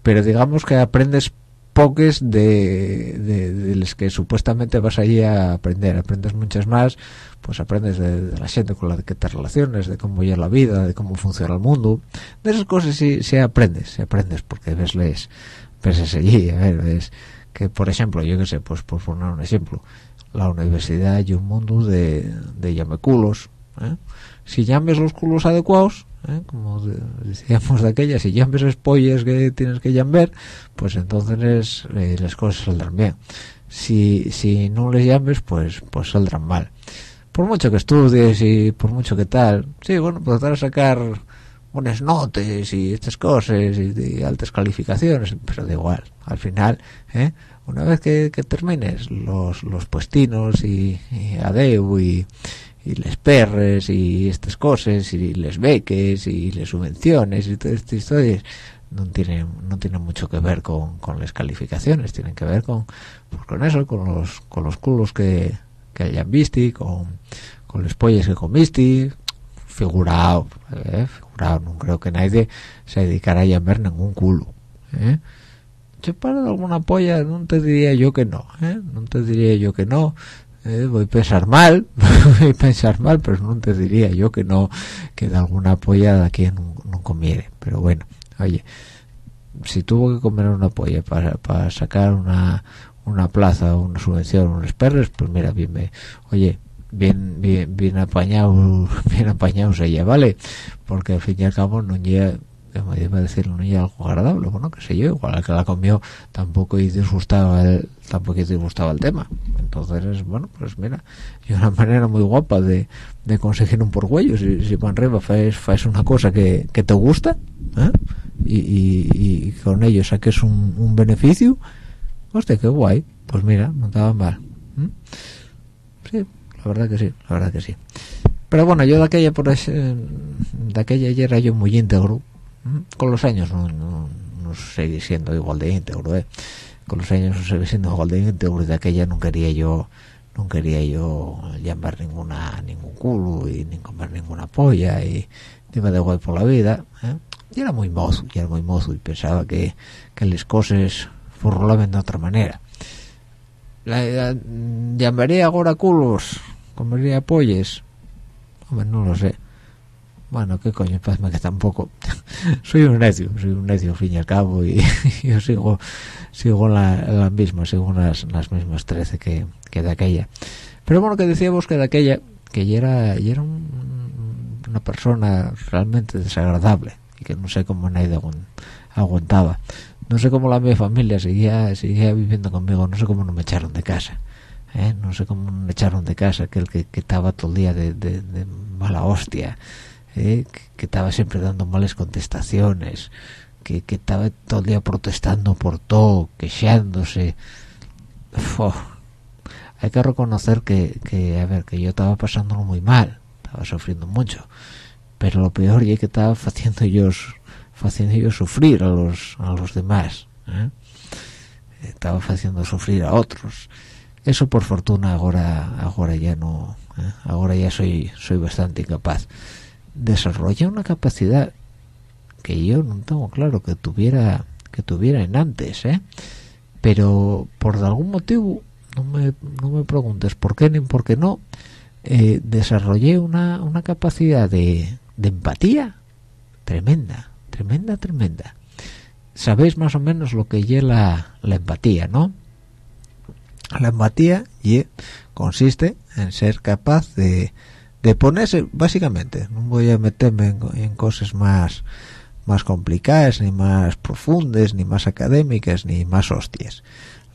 Pero digamos que aprendes pocas de, de, las que supuestamente vas allí a aprender aprendes muchas más pues aprendes de, la gente con la que te relaciones de cómo es la vida de cómo funciona el mundo de esas cosas sí, sí aprendes sí aprendes porque ves les ves allí a ver ves que por ejemplo yo que sé pues por poner un ejemplo la universidad y un mundo de, de llameculos ¿eh? si llames los culos adecuados ¿eh? como decíamos de aquella si llames espollas que tienes que llamar pues entonces eh, las cosas saldrán bien si, si no les llames pues pues saldrán mal por mucho que estudies y por mucho que tal sí bueno pues tratar a sacar buenas notas y estas cosas y, de altas calificaciones pero da igual al final ¿eh? una vez que, termines los, los puestinos y, y adeu y, y les perres y estas cosas y les beques y les subvenciones y todas estas historias no tienen no tienen mucho que ver con, con las calificaciones tienen que ver con pues con eso con los con los culos que, que hayan visto con con los pollos que comiste figurado, ¿eh? figurado, no creo que nadie se dedicara a llamar ningún culo. ¿eh? de alguna polla, no te diría yo que no, ¿eh? no te diría yo que no, ¿eh? voy a pensar mal, [laughs] voy a pensar mal, pero no te diría yo que no, que de alguna polla de aquí no, no comiere, pero bueno, oye, si tuvo que comer una polla para, para sacar una, una plaza, una subvención, unos perros, pues mira, bien me, oye, bien bien bien apañado [laughs] bien apañado ella vale porque al fin y al cabo no llega me iba a decir no llega algo agradable bueno que sé yo igual al que la comió tampoco y disgustaba el, tampoco disgustaba el tema entonces bueno pues mira y una [laughs] manera muy guapa de, de conseguir un porgüello si, si para arriba una cosa que, que te gusta ¿eh? y, con ello saques un, un beneficio hostia qué guay pues mira no estaba mal ¿eh? sí la verdad que sí, la verdad que sí. Pero bueno, yo de aquella por ese, de aquella ya era yo muy íntegro. Con los años no, no, siendo igual de íntegro, ¿eh? Con los años no seguí siendo igual de íntegro de aquella no quería yo no quería yo llamar ninguna ningún culo y ni comer ninguna polla y iba de guay por la vida ¿eh? y era muy mozo y era muy mozo y pensaba que, que las cosas formulaban de otra manera la, la, llamaría ahora culos comería polles hombre no lo sé bueno qué coño pasa que tampoco. [laughs] Soy un necio soy un necio al fin y al cabo y, [laughs] yo sigo sigo la, la misma sigo las, las mismas 13 que, que de aquella. Pero bueno que decíamos que de aquella que ya era ya era una persona realmente desagradable y que no sé cómo nadie aguantaba. No sé cómo la mi familia seguía seguía viviendo conmigo no sé cómo no me echaron de casa ¿eh? no sé cómo me echaron de casa aquel que, que estaba todo el día de, de, mala hostia ¿eh? que, estaba siempre dando malas contestaciones que, que estaba todo el día protestando por todo quejándose hay que reconocer que, que a ver que yo estaba pasándolo muy mal estaba sufriendo mucho pero lo peor es que estaba haciendo yo haciendo yo sufrir a los a los demás ¿eh? estaba haciendo sufrir a otros eso por fortuna ahora ahora ya no ¿eh? ahora ya soy soy bastante incapaz desarrolla una capacidad que yo no tengo claro que tuviera que tuviera en antes ¿eh? pero por algún motivo no me, no me preguntes por qué ni por qué no eh, desarrollé una, una capacidad de, de empatía tremenda tremenda tremenda sabéis más o menos lo que es la, empatía no la empatía consiste en ser capaz de, de ponerse básicamente no voy a meterme en, cosas más más complicadas ni más profundas ni más académicas ni más hostias.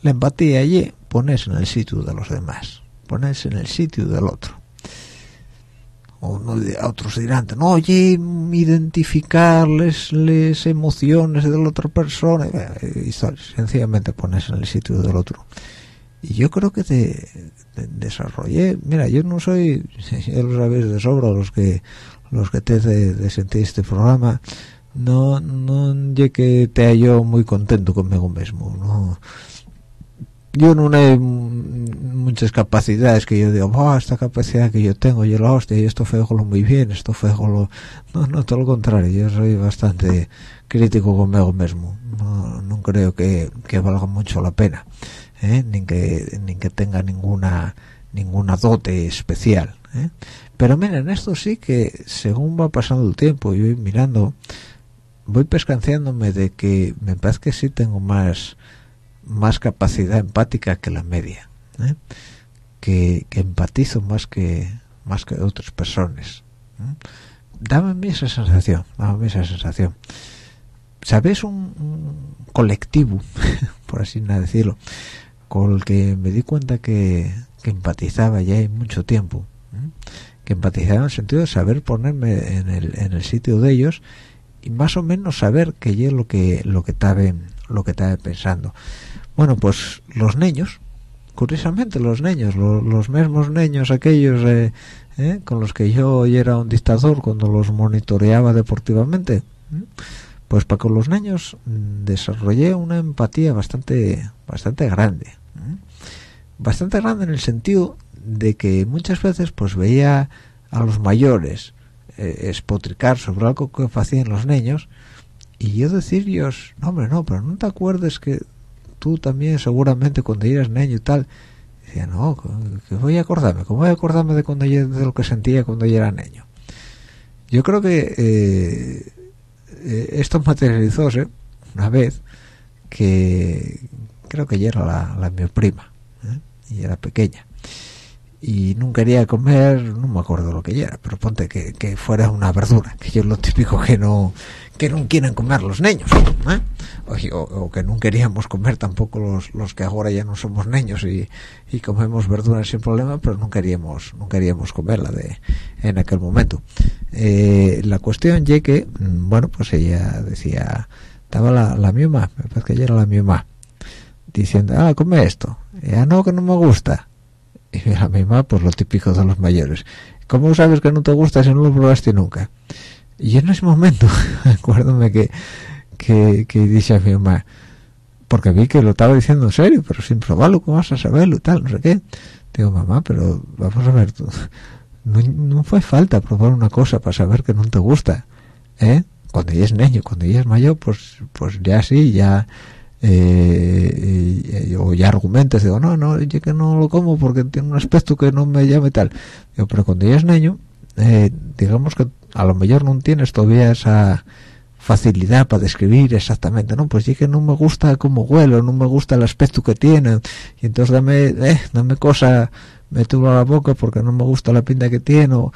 La empatía y ponerse en el sitio de los demás ponerse en el sitio del otro. O no, otros dirán no oye identificar las emociones de la otra persona y, sencillamente ponerse en el sitio del otro y yo creo que te, desarrollé. Mira yo no soy [laughs] ya lo sabéis de sobra los que los que te de, este programa. No no que te hallo muy contento conmigo mismo no yo no hay muchas capacidades que yo digo esta capacidad que yo tengo yo la hostia y esto fue muy bien esto fue lo no no todo lo contrario yo soy bastante crítico conmigo mismo. No, no creo que, que valga mucho la pena ¿eh? ni que ni que tenga ninguna ninguna dote especial ¿eh? pero miren esto sí que según va pasando el tiempo y voy mirando voy pescanciándome de que me parece que sí tengo más más capacidad empática que la media ¿eh? que, que, empatizo más que más que otras personas dame a esa sensación dame a esa sensación sabes un colectivo [laughs] por así decirlo con el que me di cuenta que, que empatizaba ya hay mucho tiempo ¿eh? que empatizaba en el sentido de saber ponerme en el, en el sitio de ellos y más o menos saber que yo lo que lo que estaba lo que estaba pensando. Bueno pues los niños curiosamente los niños los, los mismos niños aquellos eh, eh, con los que yo era un dictador cuando los monitoreaba deportivamente pues para con los niños mm, desarrollé una empatía bastante bastante grande bastante grande en el sentido de que muchas veces pues veía a los mayores eh, espotricar sobre algo que hacían los niños y yo decir Dios no hombre no pero no te acuerdes que tú también seguramente cuando eras niño y tal decía no que voy a acordarme cómo voy a acordarme de cuando yo, de lo que sentía cuando yo era niño yo creo que eh, eh esto materializóse una vez que creo que ya era la, la mi prima ¿eh? y era pequeña y no quería comer no me acuerdo lo que era pero ponte que, que fuera una verdura que es lo típico que no que no quieren comer los niños ¿eh? o, o, que no queríamos comer tampoco los, los que ahora ya no somos niños y, y comemos verduras sin problema pero no queríamos no queríamos comerla de en aquel momento eh, la cuestión ya que mm, bueno pues ella decía estaba la, la miuma me parece que ella era la miuma diciendo ah come esto ya no que no me gusta y [laughs] la misma pues lo típico de los mayores ¿cómo sabes que no te gusta si no lo probaste nunca? y en ese momento [laughs] acuérdame que que, que dice a mi mamá porque vi que lo estaba diciendo en serio pero sin probarlo ¿cómo vas a saberlo? tal no sé qué digo mamá pero vamos a ver tú no, no fue falta probar una cosa para saber que no te gusta ¿eh? cuando ya es niño cuando ya es mayor pues pues ya sí ya eh, o ya argumentos digo no no yo que no lo como porque tiene un aspecto que no me llame tal. Digo, pero cuando ya es niño eh, digamos que a lo mejor no tienes todavía esa facilidad para describir exactamente no pues sí que no me gusta cómo huele no me gusta el aspecto que tiene y entonces dame eh, dame cosa mételo a la boca porque no me gusta la pinta que tiene o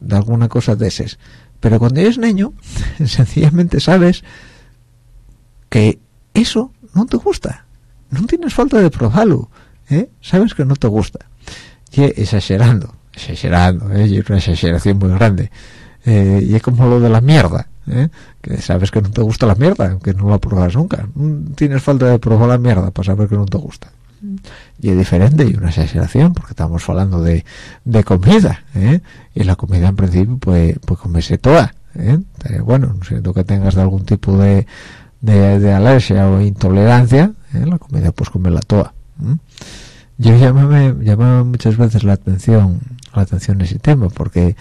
de alguna cosa de esas. Pero cuando eres niño [laughs] sencillamente sabes que eso no te gusta no tienes falta de probarlo ¿eh? sabes que no te gusta y exagerando exagerando ¿eh? y una exageración muy grande eh, y es como lo de la mierda ¿eh? que sabes que no te gusta la mierda que no la pruebas nunca no tienes falta de probar la mierda para saber que no te gusta y es diferente y una exageración porque estamos hablando de, de comida ¿eh? y la comida en principio pues pues comerse toda ¿eh? bueno no siento que tengas de algún tipo de de, alergia o intolerancia ¿eh? la comida pues la toa yo llamaba muchas veces la atención la atención ese tema porque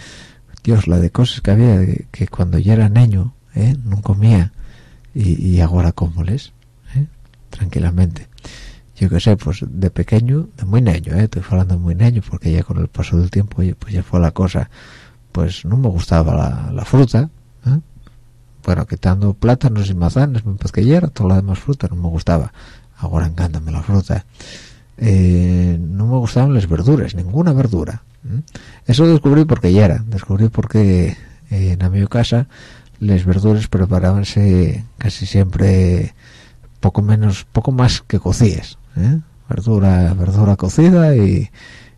Dios la de cosas que había que cuando yo era niño ¿eh? no comía y, ahora como les ¿eh? tranquilamente yo que sé pues de pequeño de muy niño ¿eh? estoy hablando de muy niño porque ya con el paso del tiempo pues ya fue la cosa pues no me gustaba la, fruta ¿eh? Bueno quitando plátanos y manzanas pues que ya era toda la demás fruta no me gustaba ahora encántame la fruta eh, no me gustaban las verduras, ninguna verdura. Eso descubrí porque ya era, descubrí porque eh, en mi casa las verduras preparabanse casi siempre poco menos, poco más que cocidas, ¿eh? verdura, verdura cocida y,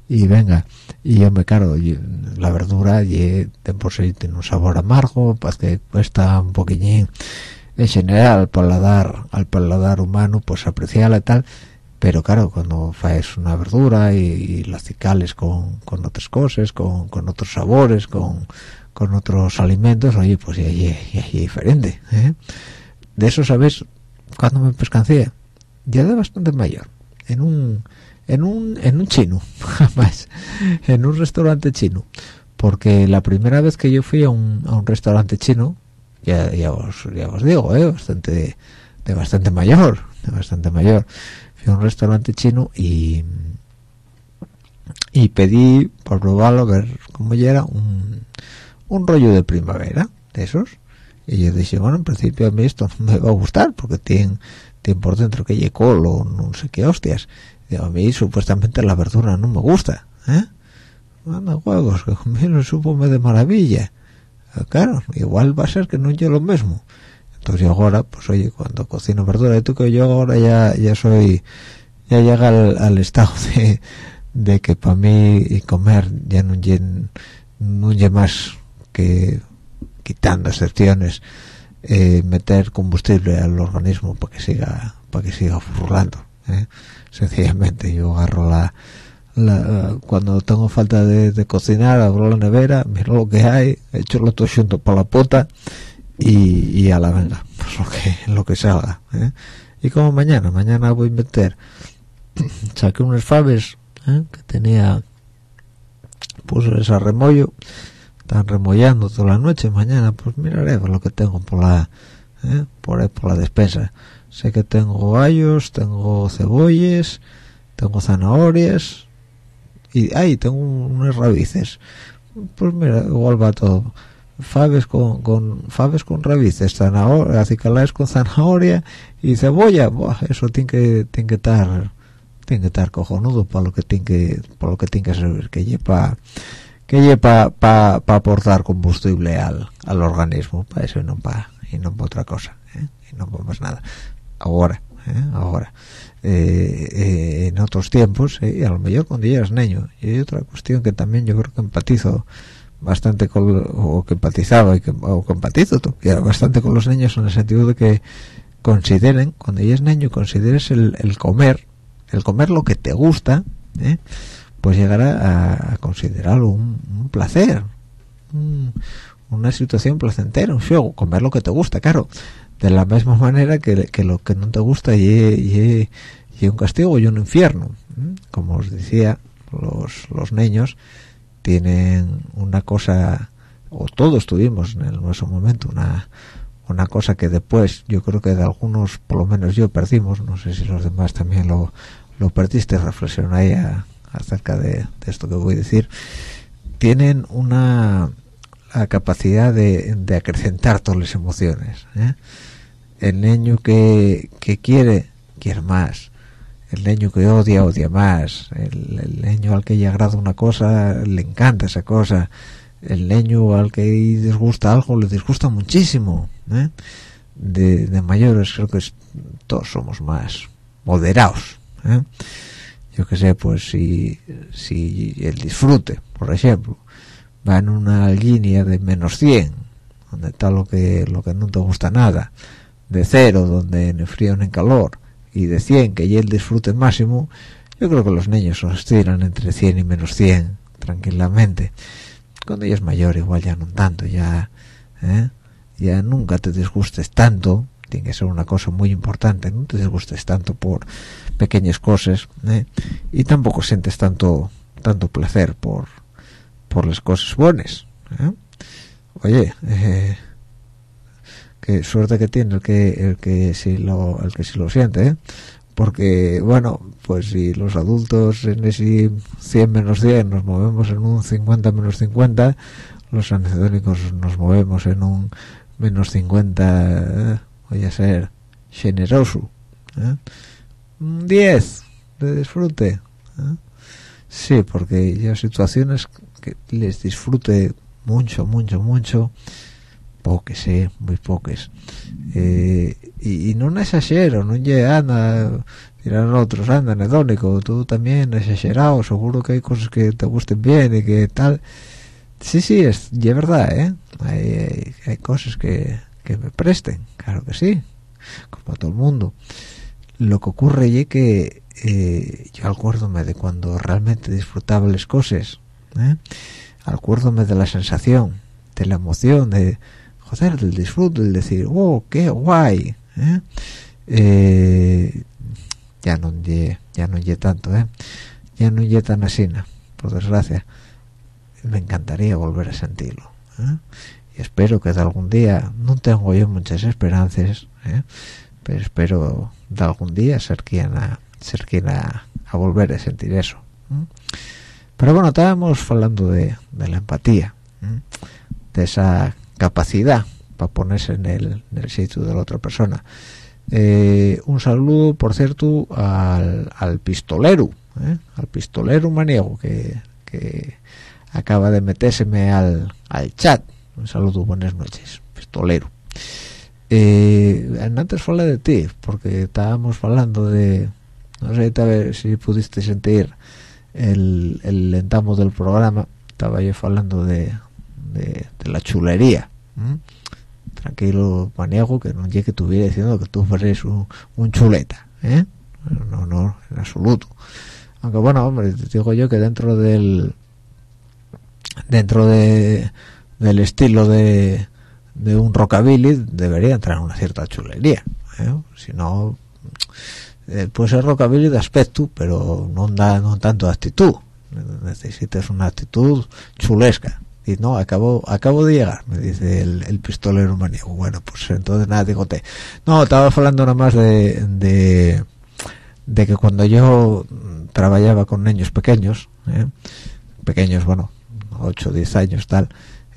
y venga, y yo me caro, la verdura y por sí tiene un sabor amargo, pues que cuesta un poquillín. En general al paladar, al paladar humano, pues apreciarla y tal, pero claro cuando faes una verdura y, las cicales con, con, otras cosas con, con otros sabores con, con, otros alimentos oye pues ya es diferente ¿eh? de eso sabes cuando me pescancé ya de bastante mayor. En un en un en un chino [laughs] jamás en un restaurante chino. Porque la primera vez que yo fui a un, a un restaurante chino ya, ya os ya os digo ¿eh? bastante de bastante mayor de bastante mayor. Fui a un restaurante chino y y pedí por probarlo a ver cómo ya era un, un rollo de primavera de esos. Y yo dije bueno en principio a mí esto [laughs] me va a gustar porque tiene, tiene por dentro que hay colo no sé qué hostias y a mí supuestamente la verdura no me gusta ¿eh? Anda huevos que conmigo supo de maravilla. Claro igual va a ser que no yo lo mismo. Entonces yo ahora pues oye cuando cocino verdura y tú que yo ahora ya ya soy ya llega al, estado [laughs] de, de que para mí comer ya no no más que quitando excepciones eh, meter combustible al organismo para que siga para que siga furlando ¿eh? sencillamente yo agarro la, cuando tengo falta de, cocinar abro la nevera miro lo que hay echo lo todo junto para la pota y, a la venga pues [laughs] lo que lo que salga ¿eh? y como mañana mañana voy a meter [clears throat] saqué unos faves ¿eh? que tenía puse ese remollo están remollando toda la noche mañana pues miraré lo que tengo por la ¿eh? por, por la despensa sé que tengo gallos tengo cebolles tengo zanahorias y ahí tengo unas raíces pues mira igual va todo faves con, con faves con raíces, zanahoria, acicaladas con zanahoria y cebolla, eso tiene que tiene que estar tiene que estar cojonudo para lo que tiene que para lo que tiene que servir, que lleva que lleva para aportar combustible al, al organismo, para eso y no para y no para otra cosa, ¿eh? y no para más nada. Ahora, ¿eh? ahora. Eh, en otros tiempos, y a lo mejor cuando ya eres niño, y hay otra cuestión que también yo creo que empatizo bastante con o que empatizaba y que o que empatizo bastante con los niños en el sentido de que consideren cuando ya es niño consideres el, el comer el comer lo que te gusta ¿eh? pues llegará a, considerarlo un, placer una situación placentera un juego comer lo que te gusta claro de la misma manera que, que lo que no te gusta y, un castigo y un infierno como os decía los, los niños tienen una cosa o todos tuvimos en el nuestro momento una una cosa que después yo creo que de algunos por lo menos yo perdimos. No sé si los demás también lo, lo perdiste reflexión ahí acerca de, esto que voy a decir. Tienen una la capacidad de, de acrecentar todas las emociones ¿eh? el niño que, que quiere quiere más el niño que odia odia más el, niño al que le agrada una cosa le encanta esa cosa el niño al que disgusta algo le disgusta muchísimo ¿eh? de, mayores creo que todos somos más moderados ¿eh? yo que sé pues si si el disfrute por ejemplo va en una línea de menos 100 donde está lo que lo que no te gusta nada. De cero donde en frío ni calor. Y de 100 que ya el disfrute máximo yo creo que los niños oscilan entre 100 y menos 100 tranquilamente. Cuando ya es mayor igual ya no tanto ya ¿eh? ya nunca te disgustes tanto. Tiene que ser una cosa muy importante. No te disgustes tanto por pequeñas cosas ¿eh? y tampoco sientes tanto tanto placer por por las cosas buenas ¿eh? oye eh, qué suerte que tiene el que el que si lo el que si lo siente ¿eh? porque bueno pues si los adultos en ese 100 menos 100 nos movemos en un 50 menos 50 los anedónicos nos movemos en un menos 50 ¿eh? voy a ser generoso ¿eh? un 10 de disfrute sí porque yo situaciones que les disfrute mucho mucho mucho poques eh, muy poques. Eh, y, y, no exagero no llega anda dirán otros anda anedónico tú también exagerado seguro que hay cosas que te gusten bien y que tal sí sí es de verdad eh hay, hay, hay cosas que, que me presten claro que sí como a todo el mundo. Lo que ocurre es que eh, yo acuérdome de cuando realmente disfrutaba las cosas ¿eh? acuérdome de la sensación de la emoción de joder del disfrute del decir oh qué guay ¿eh? Eh, ya no ya no ye tanto ¿eh? ya no ye tan asina por desgracia me encantaría volver a sentirlo ¿eh? y espero que de algún día no tengo yo muchas esperanzas pero espero de algún día ser quien a ser quien a, volver a sentir eso. Pero bueno estábamos hablando de, de la empatía de esa capacidad para ponerse en el, en el sitio de la otra persona. Eh, un saludo por cierto al, al pistolero ¿eh? al pistolero maniego que, que acaba de metérseme al, al chat. Un saludo buenas noches pistolero. Eh, antes fue de ti porque estábamos hablando de no sé si pudiste sentir el, el entamo del programa estaba yo hablando de, de, la chulería tranquilo maniego que no llegue que estuviera diciendo que tú eres un, un chuleta ¿eh? no no en absoluto aunque bueno hombre te digo yo que dentro del dentro de del estilo de, de un rockabilly debería entrar una cierta chulería ¿eh? si no eh, puede ser rockabilly de aspecto pero no da no tanto actitud. Necesitas una actitud chulesca. Y no acabo acabo de llegar me dice el, pistolero maníaco. Bueno pues entonces nada digo te no estaba hablando nada más de, de, que cuando yo trabajaba con niños pequeños ¿eh? pequeños bueno 8 o 10 años tal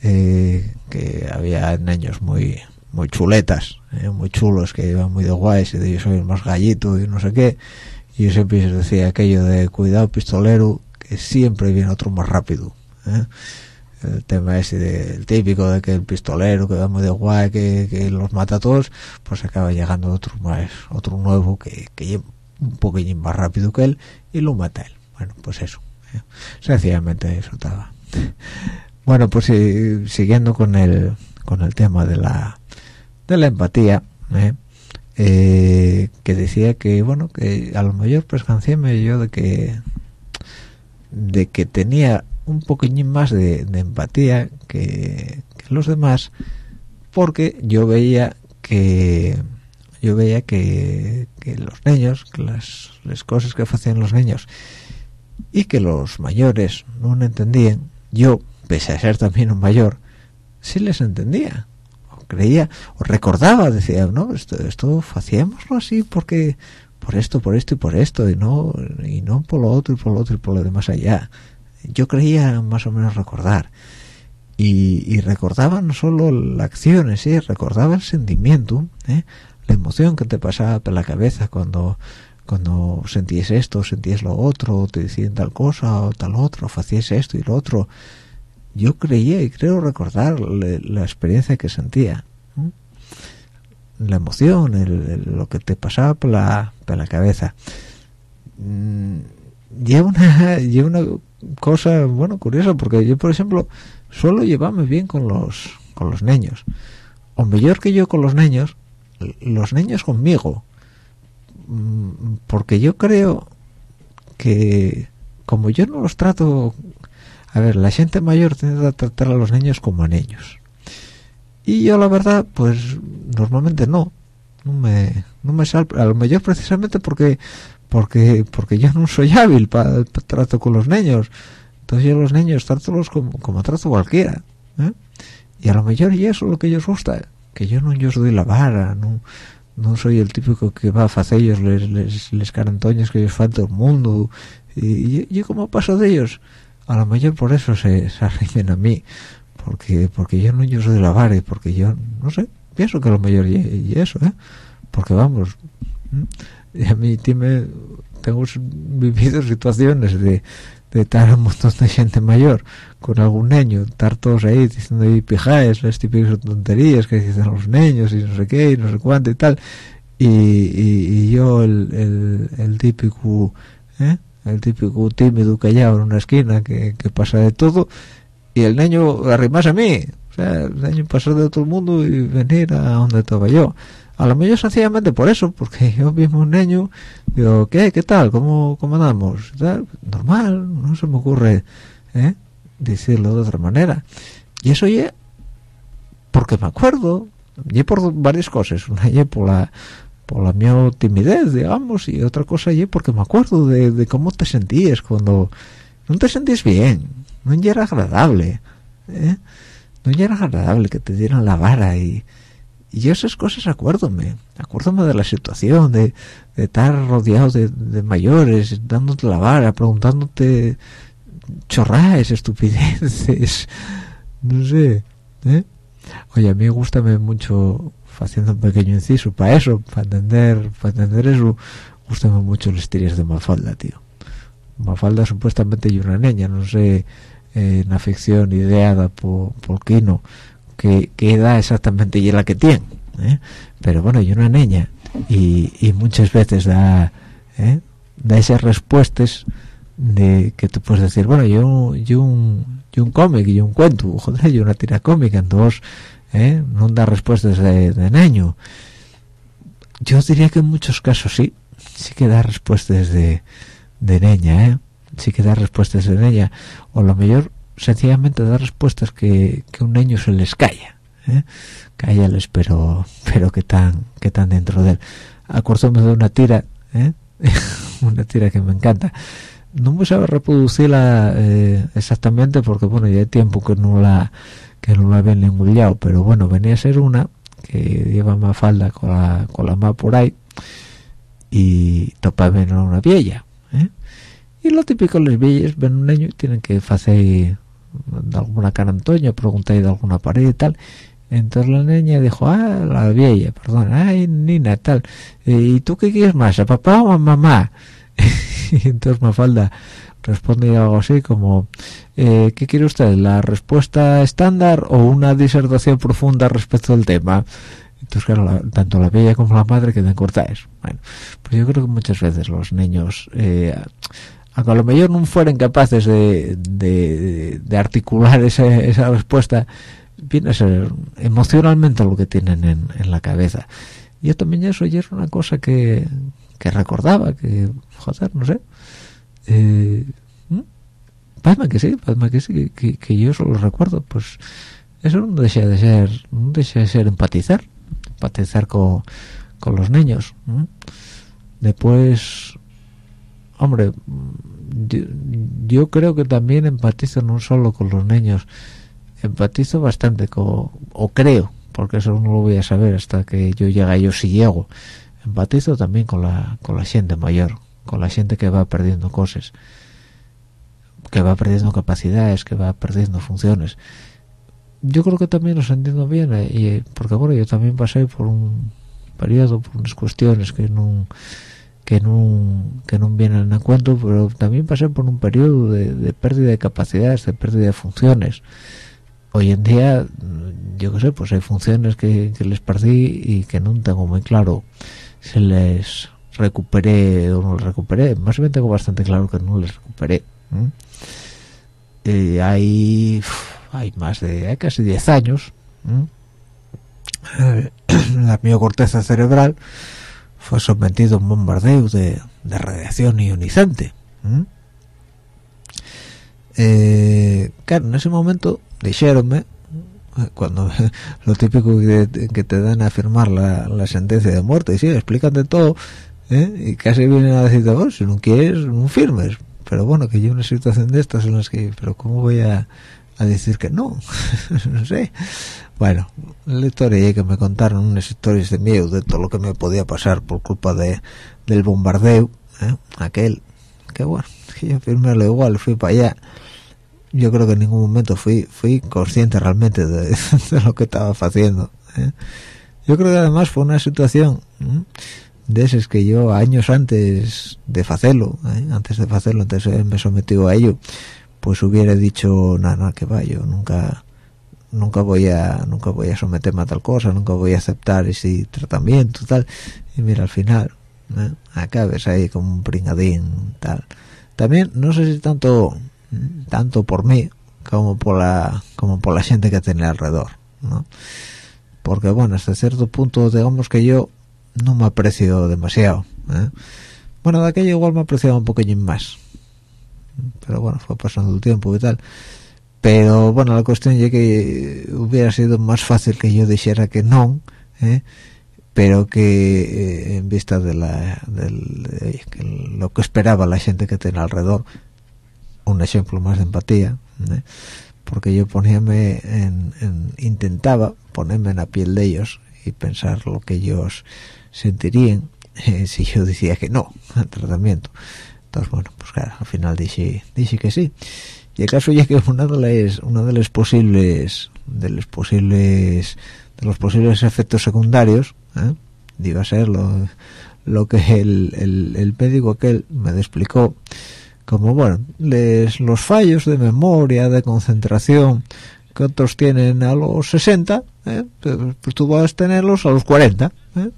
eh, que había niños muy muy chuletas ¿eh? muy chulos que iban muy de guays y de yo soy el más gallito y no sé qué y yo siempre les decía aquello de cuidado pistolero que siempre viene otro más rápido ¿eh? el tema ese del típico de que el pistolero que va muy de guay que, los mata a todos pues acaba llegando otro más otro nuevo que, que un poquillín más rápido que él y lo mata él bueno pues eso ¿eh? sencillamente eso estaba [laughs] bueno pues sí, siguiendo con el con el tema de la de la empatía ¿eh? Eh, que decía que bueno que a lo mejor pues yo de que de que tenía un poquillín más de, empatía que, los demás porque yo veía que yo veía que, que los niños que las, las, cosas que hacían los niños y que los mayores no entendían yo pese a ser también un mayor sí les entendía creía o recordaba decía no esto esto hacíamoslo así porque por esto por esto y por esto y no y no por lo otro y por lo otro y por lo demás allá yo creía más o menos recordar. Y, y recordaba no solo la acción sí recordaba el sentimiento ¿eh? la emoción que te pasaba por la cabeza cuando cuando sentías esto sentías lo otro te decían tal cosa o tal otro hacías esto y lo otro yo creía y creo recordar la experiencia que sentía la emoción el, lo que te pasaba por la, por la cabeza. Mm, lleva una [laughs] lleva una cosa bueno curiosa porque yo por ejemplo suelo llevarme bien con los con los niños. O mejor que yo con los niños los niños conmigo. Mm, porque yo creo que como yo no los trato a ver la gente mayor tiende a tratar a los niños como a niños. Y yo la verdad pues normalmente no. No me no me sal a lo mejor precisamente porque porque porque yo no soy hábil para trato con los niños. Entonces yo los niños trato como, como trato cualquiera ¿eh? y a lo mejor y eso es lo que ellos gusta que yo no yo soy la vara no no soy el típico que va a hacer ellos les, les, les carantoños que ellos falta el mundo. Y, yo como paso de ellos a lo mejor por eso se, se a mí porque porque yo no yo soy la vara y porque yo no sé pienso que a lo mejor y, y eso eh porque vamos y a mí time, tengo vivido situaciones de, de estar un montón de gente mayor con algún niño, estar todos ahí diciendo ahí pijaes, las típicas tonterías que dicen los niños y no sé qué y no sé cuánto y tal y, y, y yo el, el, el típico ¿eh? El típico tímido callado en una esquina que, que pasa de todo y el niño arrimase a mí. O sea, el niño pasar de todo el mundo y venir a donde estaba yo. A lo mejor sencillamente por eso porque yo mismo un niño digo qué qué tal cómo cómo andamos normal no se me ocurre ¿eh? decirlo de otra manera y eso ya porque me acuerdo y por varias cosas. Una y por la por la mi timidez digamos y otra cosa y porque me acuerdo de, cómo te sentías cuando no te sentías bien no era agradable ¿eh? no era agradable que te dieran la vara y y esas cosas acuérdome acuérdome de la situación de, estar rodeado de, de, mayores dándote la vara preguntándote chorraes estupideces [laughs] no sé ¿eh? oye a mí gusta mucho haciendo un pequeño inciso para eso para entender para entender eso gustame mucho las historias de Mafalda tío Mafalda supuestamente y una niña no sé eh, una ficción ideada por, por Quino que, que edad exactamente y la que tiene ¿eh? pero bueno y una niña y, y muchas veces da ¿eh? da esas respuestas de que tú puedes decir bueno yo yo un yo un cómic y un cuento joder yo una tira cómica en dos ¿eh? no da respuestas de, de niño yo diría que en muchos casos sí sí que da respuestas de, niña ¿eh? sí que da respuestas de niña o lo mejor sencillamente da respuestas que, un niño se les calla ¿eh? cállales pero pero que tan que tan dentro de él acuérdame de una tira ¿eh? [laughs] una tira que me encanta no me sabe reproducirla exactamente porque bueno ya hay tiempo que no la que no la había lenguillado pero bueno venía a ser una que lleva más falda con la con la más por ahí y topa ven a una vieja ¿eh? y lo típico los viejas ven un niño y tienen que hacer de alguna carantoña preguntar de alguna pared y tal. Entonces la niña dijo ah la vieja perdón ay nina tal. Y tú qué quieres más a papá o a mamá [laughs] y entonces Mafalda responde algo así como eh, ¿qué quiere usted? ¿la respuesta estándar o una disertación profunda respecto al tema? entonces claro la, tanto la bella como la madre quedan cortadas bueno pues yo creo que muchas veces los niños eh, aunque a lo mejor no fueran capaces de, de, articular esa, esa, respuesta, viene a ser emocionalmente lo que tienen en, la cabeza. Yo también eso ya era una cosa que, que recordaba, que, joder, no sé. Eh, Padme que sí, padme que sí, que, que, yo eso lo recuerdo, pues eso no deja de ser, no deja de ser empatizar, empatizar con, con los niños. Después, hombre, yo, yo, creo que también empatizo no solo con los niños, empatizo bastante con, o creo, porque eso no lo voy a saber hasta que yo llegue yo si llego, empatizo también con la, con la gente mayor, con la gente que va perdiendo cosas, que va perdiendo capacidades, que va perdiendo funciones. Yo creo que también los entiendo bien, eh, y, porque bueno, yo también pasé por un periodo, por unas cuestiones que no que no que no vienen a cuento pero también pasé por un periodo de, pérdida de capacidades de pérdida de funciones hoy en día yo qué sé pues hay funciones que, que, les perdí y que no tengo muy claro si les recuperé o no les recuperé. Más bien tengo bastante claro que no les recuperé y hay hay más de hay casi 10 años [clears throat] la miocorteza cerebral fue sometido a un bombardeo de, de radiación ionizante. Eh, claro, en ese momento dijeronme, cuando [laughs] lo típico que, te dan a firmar la, sentencia de muerte y sí explícate todo ¿eh? y casi vienen a decirte oh, si no quieres no firmes pero bueno que yo una situación de estas en las que pero cómo voy a, decir que no [laughs] no sé bueno la historia que me contaron unas historias de miedo de todo lo que me podía pasar por culpa de del bombardeo ¿eh? aquel que bueno que yo firmé lo igual fui para allá yo creo que en ningún momento fui fui consciente realmente [laughs] de, lo que estaba haciendo ¿eh? yo creo que además fue una situación de esas que yo años antes de hacerlo ¿eh? antes de hacerlo antes me sometido a ello pues hubiera dicho nada nada que vaya nunca nunca voy a nunca voy a someterme a tal cosa nunca voy a aceptar ese tratamiento tal y mira al final ¿eh? acabes ahí como un pringadín tal también no sé si tanto tanto por mí como por la como por la gente que tiene alrededor ¿no? porque bueno hasta cierto punto digamos que yo no me aprecio demasiado ¿eh? bueno de aquello igual me apreciaba un poquillín más pero bueno fue pasando el tiempo y tal pero bueno la cuestión es que hubiera sido más fácil que yo dijera que no ¿eh? pero que eh, en vista de, la, lo que esperaba la gente que tiene alrededor un ejemplo más de empatía ¿eh? porque yo poníame en, intentaba ponerme en la piel de ellos y pensar lo que ellos sentirían [laughs] eh, si yo decía que no al tratamiento entonces bueno pues claro al final dije dije que sí y el caso es que una de las una de las posibles de los posibles de los posibles efectos secundarios ¿eh? iba a ser lo, lo que el, el, el médico aquel me explicó como bueno les, los fallos de memoria de concentración que otros tienen a los 60 ¿eh? pues, pues, tú vas a tenerlos a los 40 ¿eh?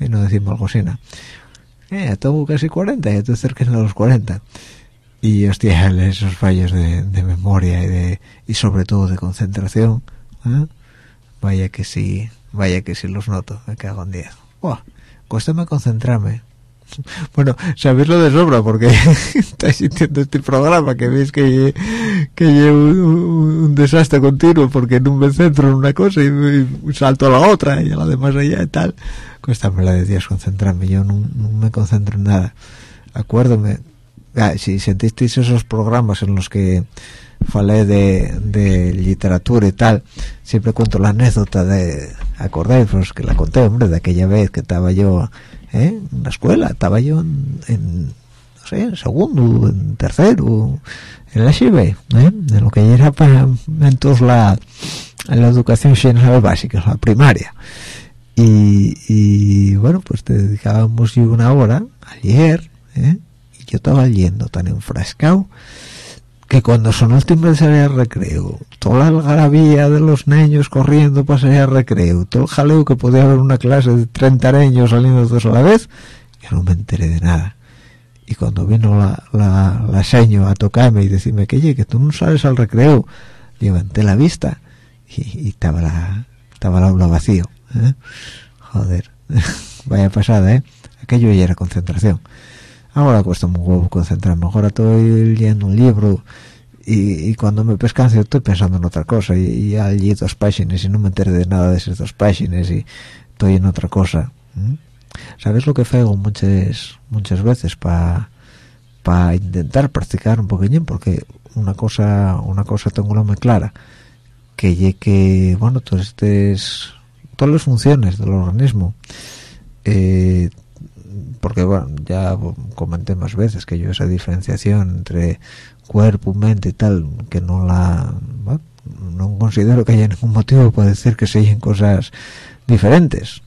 Y no decimos algo así eh, tengo casi 40 y estoy cerca de los 40 y hostia [laughs] esos fallos de, memoria y de y sobre todo de concentración ¿eh? vaya que sí vaya que sí los noto me cago en 10 cuesta me concentrarme bueno, sabéislo de sobra porque [laughs] estáis sintiendo este programa que veis que que llevo un, desastre continuo porque no me centro en una cosa y, salto a la otra y a la demás allá y tal. Cuesta me la de concentrarme, yo no, me concentro en nada. Acuérdome, ah, si sentisteis esos programas en los que falé de, de, literatura y tal, siempre cuento la anécdota de, acordáis, pues que la conté, hombre, de aquella vez que estaba yo ¿eh? en la escuela estaba yo en, no sé en segundo en tercero en la SIB ¿eh? en lo que era para entonces la la educación general básica la primaria y, bueno pues te dedicábamos una hora ayer ¿eh? y yo estaba yendo tan enfrascado que cuando sonó el timbre de salir al recreo, toda la algarabía de los niños corriendo para salir al recreo, todo el jaleo que podía haber una clase de 30 niños saliendo todos a la vez, yo no me enteré de nada. Y cuando vino la, la, la seño a tocarme y decirme que, oye, que tú no sales al recreo, levanté la vista y, estaba la estaba el aula vacío. ¿eh? Joder, [laughs] vaya pasada, ¿eh? Aquello ya era concentración ahora cuesta un huevo concentrarme ahora estoy leyendo un libro y, cuando me pescancio estoy pensando en otra cosa y, ya leí dos páginas y no me enteré de nada de esas dos páginas y estoy en otra cosa ¿sabes lo que hago muchas muchas veces para para intentar practicar un poquillín porque una cosa una cosa tengo muy clara que llegue bueno todas estas todas las funciones del organismo eh, porque bueno ya comenté más veces que yo esa diferenciación entre cuerpo mente y tal que no la no considero que haya ningún motivo para decir que sean cosas diferentes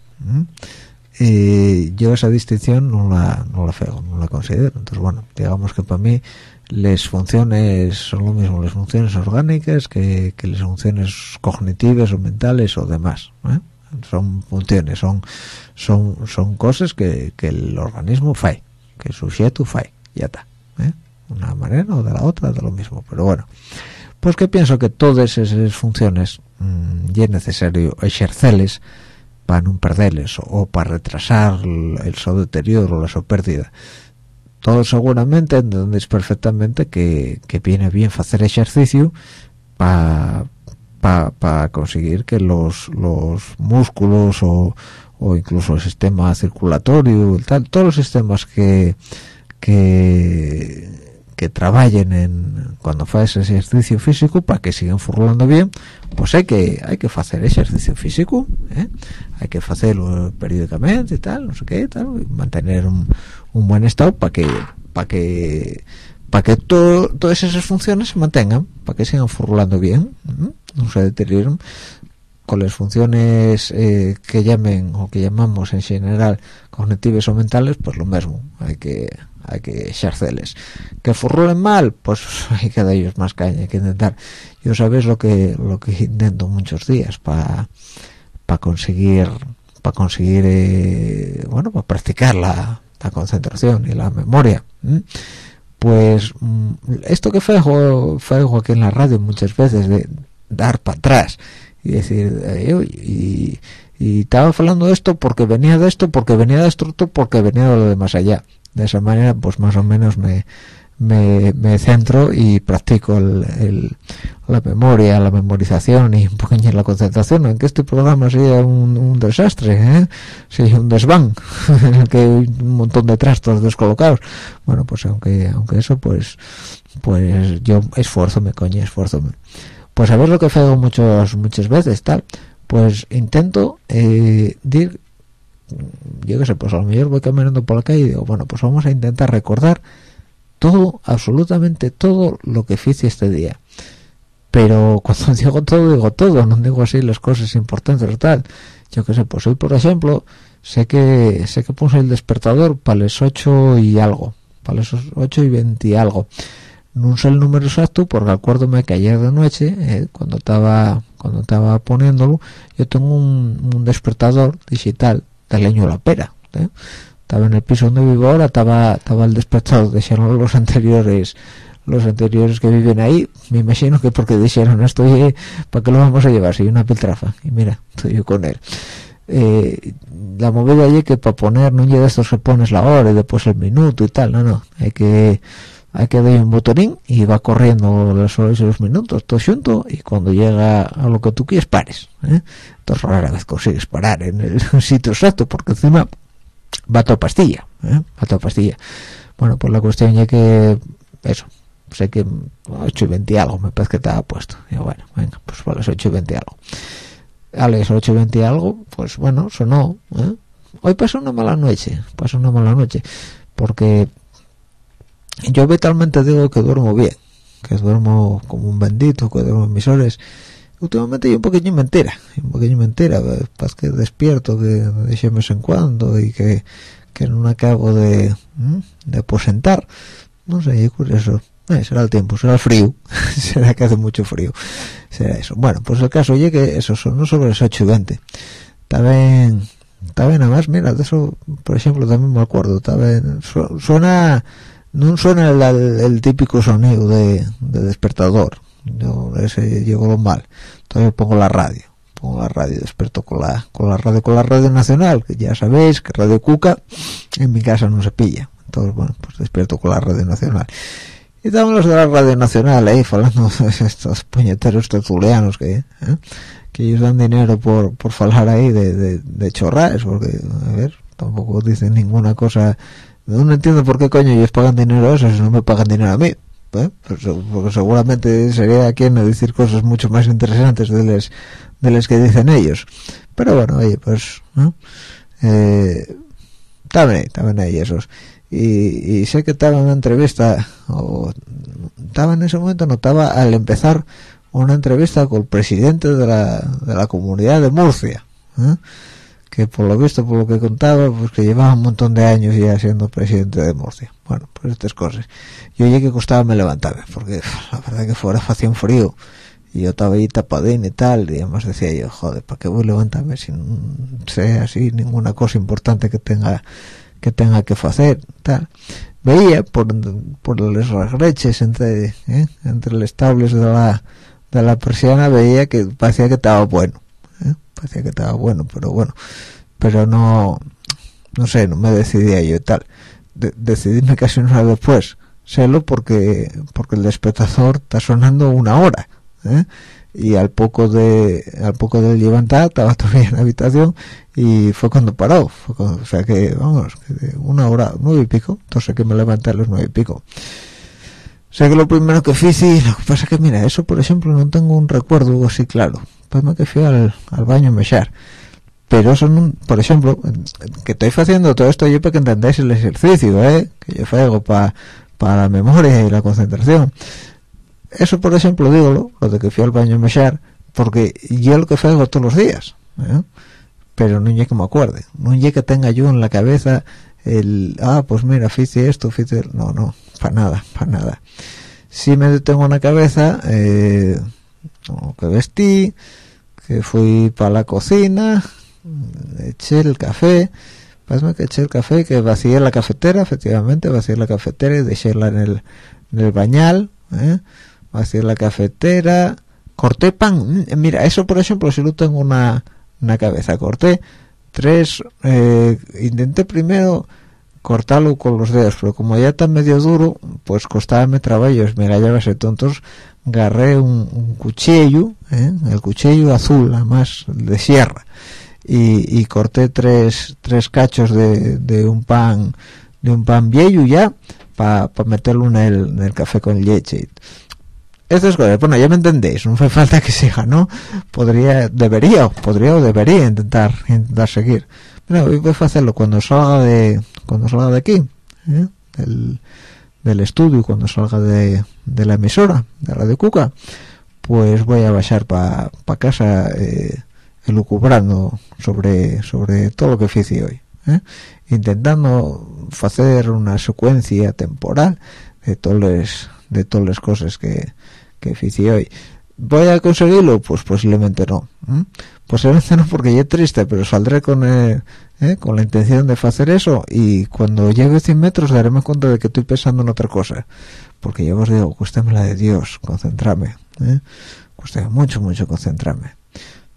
y yo esa distinción no la no la fego, no la considero entonces bueno digamos que para mí las funciones son lo mismo las funciones orgánicas que, que las funciones cognitivas o mentales o demás ¿eh? Son funciones, son son son cosas que, el organismo fae, que el sujeto fae, ya está. ¿eh? Una manera o de la otra, de lo mismo. Pero bueno, pues que pienso que todas esas funciones mmm, es necesario ejercerles para no perderles o, para retrasar el, su deterioro o la su pérdida. Todos seguramente entendéis perfectamente que, que viene bien hacer ejercicio para para conseguir que los, los músculos o, o incluso el sistema circulatorio, tal, todos los sistemas que, que, trabajen en cuando haces ejercicio físico para que sigan furlando bien, pues hay que hay que hacer ejercicio físico, ¿eh? hay que hacerlo periódicamente y tal, no sé qué, tal, mantener un, un buen estado para que para que para que todo, todas esas funciones se mantengan, para que sigan furlando bien. Se deterioren con las funciones eh, que llamen o que llamamos en general cognitivas o mentales pues lo mismo hay que hay que ejercerles que furrulen mal pues [laughs] hay que ellos más caña hay que intentar. Yo sabes lo que lo que intento muchos días para para conseguir para conseguir eh, bueno para practicar la, la, concentración y la memoria pues mm, esto que fue aquí en la radio muchas veces dar para atrás y decir y, y, estaba hablando de esto porque venía de esto porque venía de esto porque venía de lo de más allá de esa manera pues más o menos me me, me centro y practico el, la memoria, la memorización y un poquillo la concentración, en que este programa sea un, desastre, ¿eh? sea un desván, [laughs] en el que hay un montón de trastos descolocados. Bueno, pues aunque aunque eso, pues pues yo esfuerzo me coño, esfuerzo me pues a ver lo que hago muchos muchas veces tal. Pues intento eh, yo qué sé pues a lo mejor voy caminando por la calle y digo bueno pues vamos a intentar recordar todo absolutamente todo lo que hice este día. Pero [laughs] cuando digo todo digo todo no digo así las cosas importantes tal. Yo qué sé pues hoy por ejemplo sé que sé que puse el despertador para las 8 y algo para las 8 y 20 y algo no sé el número exacto porque acuérdome que ayer de noche eh, cuando estaba cuando estaba poniéndolo yo tengo un, un despertador digital de leño la pera ¿eh? estaba en el piso donde vivo ahora estaba estaba el despertador [laughs] dijeron los anteriores los anteriores que viven ahí. Me imagino que porque dijeron esto eh, para qué lo vamos a llevar si una piltrafa y mira [laughs] estoy yo con él. Eh, la movida allí que para poner no llega esto se pones la hora y después el minuto y tal no no hay que hay que darle un botonín y va corriendo las horas y los minutos todo junto y cuando llega a lo que tú quieres pares ¿eh? entonces rara vez consigues parar en el [laughs] sitio exacto porque encima va toda pastilla ¿eh? va toda pastilla bueno pues la cuestión ya que eso sé que 8 y 20 algo me parece que estaba puesto y bueno venga pues a las 8 y 20 algo a las 8 y 20 algo pues bueno sonó ¿eh? hoy pasó una mala noche pasó una mala noche porque yo vitalmente digo que duermo bien que duermo como un bendito que duermo en mis horas. Últimamente yo un poquillo mentira un poquillo mentira pues que despierto que de vez en cuando y que, que no acabo de de aposentar. No sé es curioso. Eh, será el tiempo será el frío. [laughs] Será que hace mucho frío. Será eso. Bueno pues el caso oye que eso son no sobre las 8 y 20 también también además mira de eso por ejemplo también me acuerdo también suena no suena el, el, típico sonido de, de, despertador. Yo ese llegó mal. Entonces pongo la radio. Pongo la radio desperto con la con la radio con la radio nacional que ya sabéis que radio cuca en mi casa no se pilla. Entonces bueno pues despierto con la radio nacional. Y estamos los de la radio nacional ahí hablando [laughs] de estos puñeteros tertulianos que ¿eh? que ellos dan dinero por por hablar ahí de, de, de chorras porque a ver tampoco dicen ninguna cosa no entiendo por qué coño ellos pagan dinero a eso si no me pagan dinero a mí ¿eh? pues, porque seguramente sería quien decir cosas mucho más interesantes de las de las que dicen ellos pero bueno oye pues ¿no? eh, también también hay esos y, y, sé que estaba en una entrevista o estaba en ese momento no estaba al empezar una entrevista con el presidente de la, de la comunidad de Murcia ¿eh? Que por lo visto, por lo que contaba, pues que llevaba un montón de años ya siendo presidente de Murcia. Bueno, pues estas cosas. Yo ya que costaba me levantarme, porque [laughs] la verdad que fuera hacía un frío, y yo estaba ahí tapadín y tal, y además decía yo, joder, ¿para qué voy a levantarme si no así ninguna cosa importante que tenga que tenga que hacer, tal? Veía por, por los regreches entre, ¿eh? entre los estables de la, de la persiana, veía que parecía que estaba bueno parecía que estaba bueno pero bueno. Pero no no sé no me decidía yo y tal. De, decidíme casi una hora después sélo porque porque el despertador está sonando una hora ¿eh? y al poco de al poco de levantar estaba todavía en la habitación y fue cuando paró. Fue cuando- o sea que vamos una hora nueve y pico. Entonces que me levanté a los nueve y pico. O sea que lo primero que hice lo que pasa es que mira eso por ejemplo no tengo un recuerdo así claro pues me que fui al, al baño a mechar. Pero eso no, por ejemplo que estoy haciendo todo esto yo para que entendáis el ejercicio ¿eh? que yo hago para para la memoria y la concentración. Eso por ejemplo digo lo, de que fui al baño a mechar porque yo lo que hago todos los días ¿eh? pero no es que me acuerde no es que tenga yo en la cabeza el ah pues mira hice esto hice no no para nada para nada. Si me tengo en la cabeza eh, lo que vestí que fui para la cocina eché el café. Pásame que eché el café, que vacié la cafetera, efectivamente, vacié la cafetera y dejéla en el, en el bañal, ¿eh? vacié la cafetera, corté pan, Mm, mira, eso por ejemplo, si no tengo una, una cabeza, corté tres, eh, intenté primero cortarlo con los dedos, pero como ya está medio duro, pues costábame trabajo, me gallaba ese tontos, agarré un, un cuchillo, ¿eh? el cuchillo azul, además de sierra, y, y corté tres tres cachos de, de un pan de un pan viejo ya para meterlo en el, en el café con leche estas cosas bueno ya me entendéis no hace falta que siga no podría debería podría o debería intentar intentar seguir pero voy a hacerlo cuando salga de cuando salga de aquí ¿eh? del, del estudio cuando salga de, de la emisora de Radio Cuca pues voy a bajar para pa casa eh, elucubrando sobre sobre todo lo que hice hoy ¿eh? intentando hacer una secuencia temporal de todas de las cosas que que hice hoy voy a conseguirlo pues posiblemente no ¿eh? Posiblemente no porque ya es triste pero saldré con el, ¿eh? con la intención de hacer eso y cuando llegue 100 metros darme cuenta de que estoy pensando en otra cosa porque yo os digo cuéstame la de Dios concentrarme ¿eh? cuesta mucho mucho concentrarme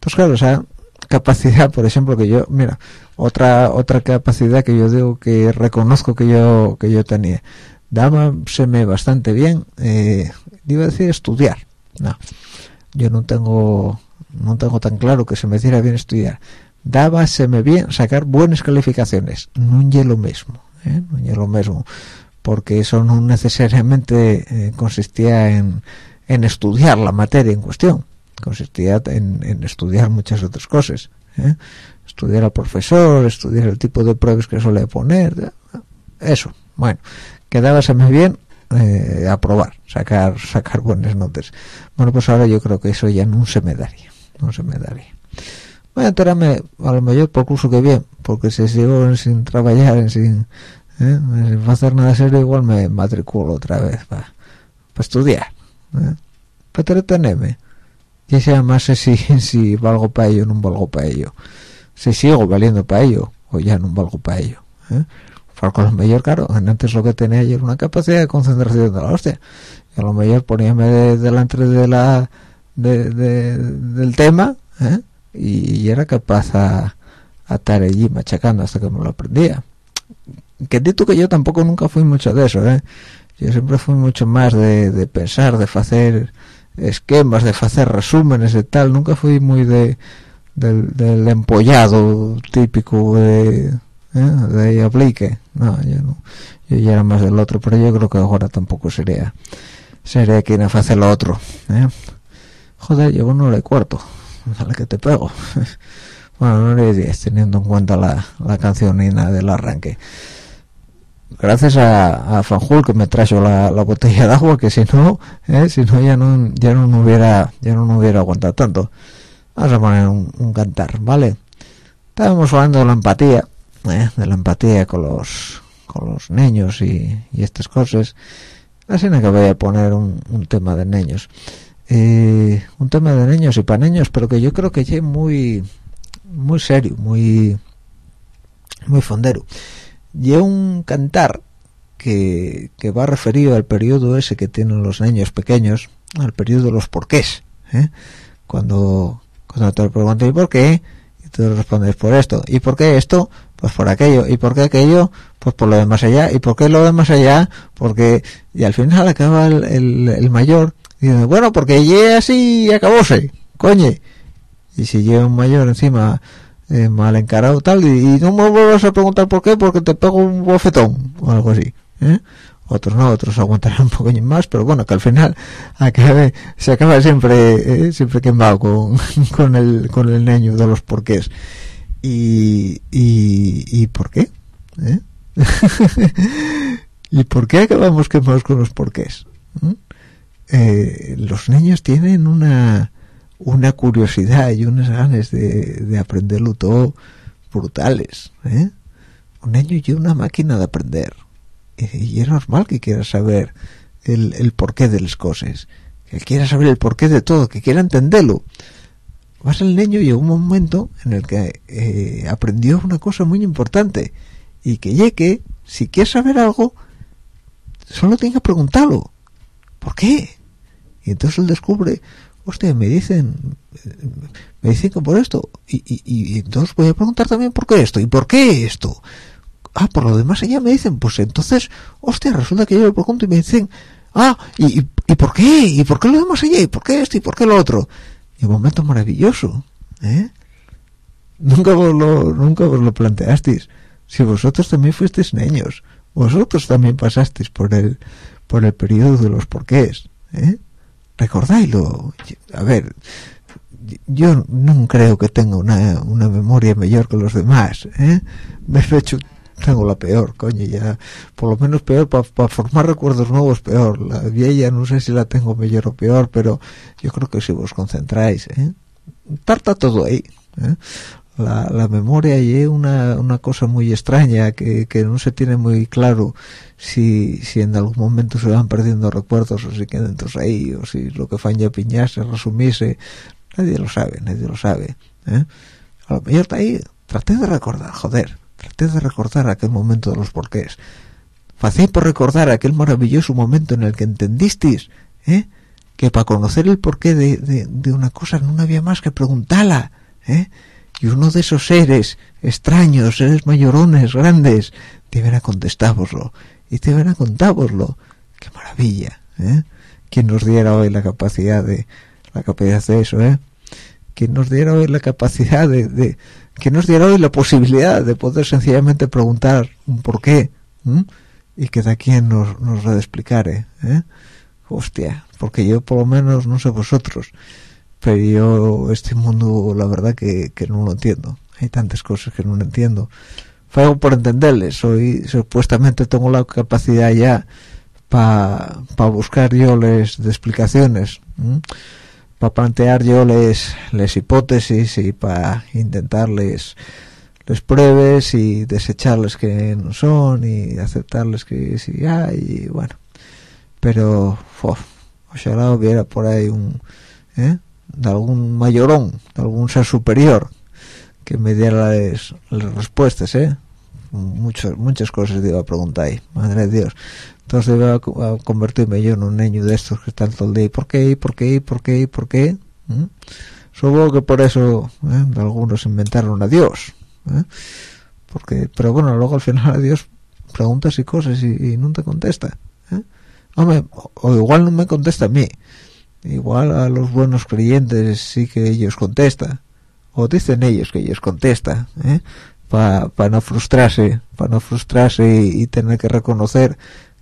entonces claro, esa capacidad, por ejemplo, que yo, mira, otra otra capacidad que yo digo que reconozco que yo que yo tenía, dábaseme bastante bien, eh, iba a decir estudiar, no, yo no tengo no tengo tan claro que se me diera bien estudiar, dábaseme bien sacar buenas calificaciones, no es lo mismo, ¿eh? no es lo mismo, porque eso no necesariamente eh, consistía en, en estudiar la materia en cuestión, consistía en, en estudiar muchas otras cosas ¿eh? estudiar al profesor estudiar el tipo de pruebas que suele poner eso bueno quedábaseme bien eh, aprobar sacar sacar buenas notas bueno pues ahora yo creo que eso ya no se me daría no se me daría voy a enterarme a lo mejor por curso que bien porque si sigo sin trabajar sin ¿eh? sin hacer nada serio igual me matriculo otra vez para estudiar ¿eh? para entretenerme y sea más si, [laughs] si valgo para ello o no valgo para ello si sigo valiendo para ello o ya no valgo para ello ¿eh? Porque a lo mejor claro antes lo que tenía yo era una capacidad de concentración de la hostia y a lo mejor poníame de- delante de la de, de- del tema ¿eh? y, era capaz a, a estar allí machacando hasta que me lo aprendía que dito que yo tampoco nunca fui mucho de eso ¿eh? yo siempre fui mucho más de, de pensar de hacer esquemas de hacer resúmenes y tal nunca fui muy de del, del empollado típico de ¿eh? de aplique no yo no. Yo ya era más del otro pero yo creo que ahora tampoco sería sería quien hace lo otro ¿eh? joder llevo una hora y cuarto. Dale que te pego. [laughs] Bueno no hora y diez teniendo en cuenta la, la cancionina del arranque. Gracias a, a Fanjul que me trajo la, la botella de agua que si no eh, si no ya no ya no hubiera ya no hubiera aguantado tanto. Vamos a poner un, un cantar vale estábamos hablando de la empatía eh, de la empatía con los con los niños y, estas cosas así que voy a poner un, un tema de niños Eh, un tema de niños y para niños pero que yo creo que es muy muy serio muy muy fondero y un cantar que, que va referido al periodo ese que tienen los niños pequeños, al periodo de los porqués. ¿eh? Cuando, cuando te preguntan ¿y por qué? Y tú respondes por esto. ¿Y por qué esto? Pues por aquello. ¿Y por qué aquello? Pues por lo de más allá. ¿Y por qué lo de más allá? Porque, y al final acaba el, el, mayor dice bueno porque llegué así y acabóse coño y si llega un mayor encima eh, mal encarado tal y, no me vuelvas a preguntar por qué porque te pego un bofetón o algo así ¿eh? otros no otros aguantarán [laughs] un poquito más pero bueno que al final acabe, se acaba siempre eh, siempre quemado con, [laughs] con el con el niño de los porqués y, y, y por qué ¿Eh? [laughs] y por qué acabamos quemados con los porqués eh, los niños tienen una una curiosidad y unas ganas de, de aprenderlo todo brutales ¿eh? un niño y una máquina de aprender y es normal que quiera saber el, el porqué de las cosas que quiera saber el porqué de todo que quiera entenderlo más el niño llegó un momento en el que eh, aprendió una cosa muy importante y que llegue si quiere saber algo solo tiene que preguntarlo ¿por qué? y entonces él descubre hostia, me dicen me dicen que por esto y, y, y, entonces voy a preguntar también por qué esto y por qué esto ah, por lo demás allá me dicen pues entonces, hostia, resulta que yo le pregunto y me dicen ah, y, y, por qué? ¿y por qué lo demás allá? ¿y por qué esto? ¿y por qué lo otro? Un momento maravilloso ¿eh? nunca vos lo, nunca vos lo planteasteis si vosotros también fuisteis niños vosotros también pasasteis por el por el periodo de los porqués ¿eh? recordáislo a ver yo no creo que tenga una, una memoria mejor que los demás ¿eh? de hecho tengo la peor coño ya por lo menos peor para formar recuerdos nuevos peor la vieja no sé si la tengo mejor o peor pero yo creo que si vos concentráis ¿eh? tarta todo ahí ¿eh? la, la, memoria y una, una cosa muy extraña que, que, no se tiene muy claro si, si en algún momento se van perdiendo recuerdos o si quedan todos ahí o si lo que fan ya piñarse, resumirse nadie lo sabe, nadie lo sabe ¿eh? a lo mejor está ahí traté de recordar, joder traté de recordar aquel momento de los porqués facé por recordar aquel maravilloso momento en el que entendisteis ¿eh? que para conocer el porqué de, de, una cosa no había más que preguntarla ¿eh? y uno de esos seres extraños, seres mayorones, grandes, te a contestároslo y te a contároslo. ¡Qué maravilla! ¿eh? ¿Quién nos diera hoy la capacidad de la capacidad de eso, eh? ¿Quién nos diera hoy la capacidad de que nos diera hoy la posibilidad de poder sencillamente preguntar un por qué y que de aquí nos, nos lo explicar, ¿eh? Hostia, porque yo por lo menos, no sé vosotros, pero yo este mundo la verdad que, que no lo entiendo. Hay tantas cosas que no lo entiendo. Fue por entenderles. Soy supuestamente tengo la capacidad ya para pa buscar yo les de explicaciones para plantear yo les, hipótesis y para intentarles les pruebes y desecharles que no son y aceptarles que sí hay y bueno pero ojalá hubiera por ahí un ¿eh? algún mayorón, de algún ser superior que me diera las, respuestas, ¿eh? Muchas, muchas cosas iba a preguntar ahí, madre de Dios. Entonces iba a, convertirme yo en un niño de estos que están todo el día, ¿por qué? ¿por qué? ¿por qué? ¿por qué? ¿Mm? Supongo que por eso ¿eh? algunos inventaron a Dios. ¿eh? Porque, pero bueno, luego al final a Dios preguntas y cosas y, y contesta. ¿eh? O igual no me contesta a mí, igual a los buenos creyentes sí que ellos contestan o dicen ellos que ellos contestan ¿eh? para no frustrarse para no frustrarse y, tener que reconocer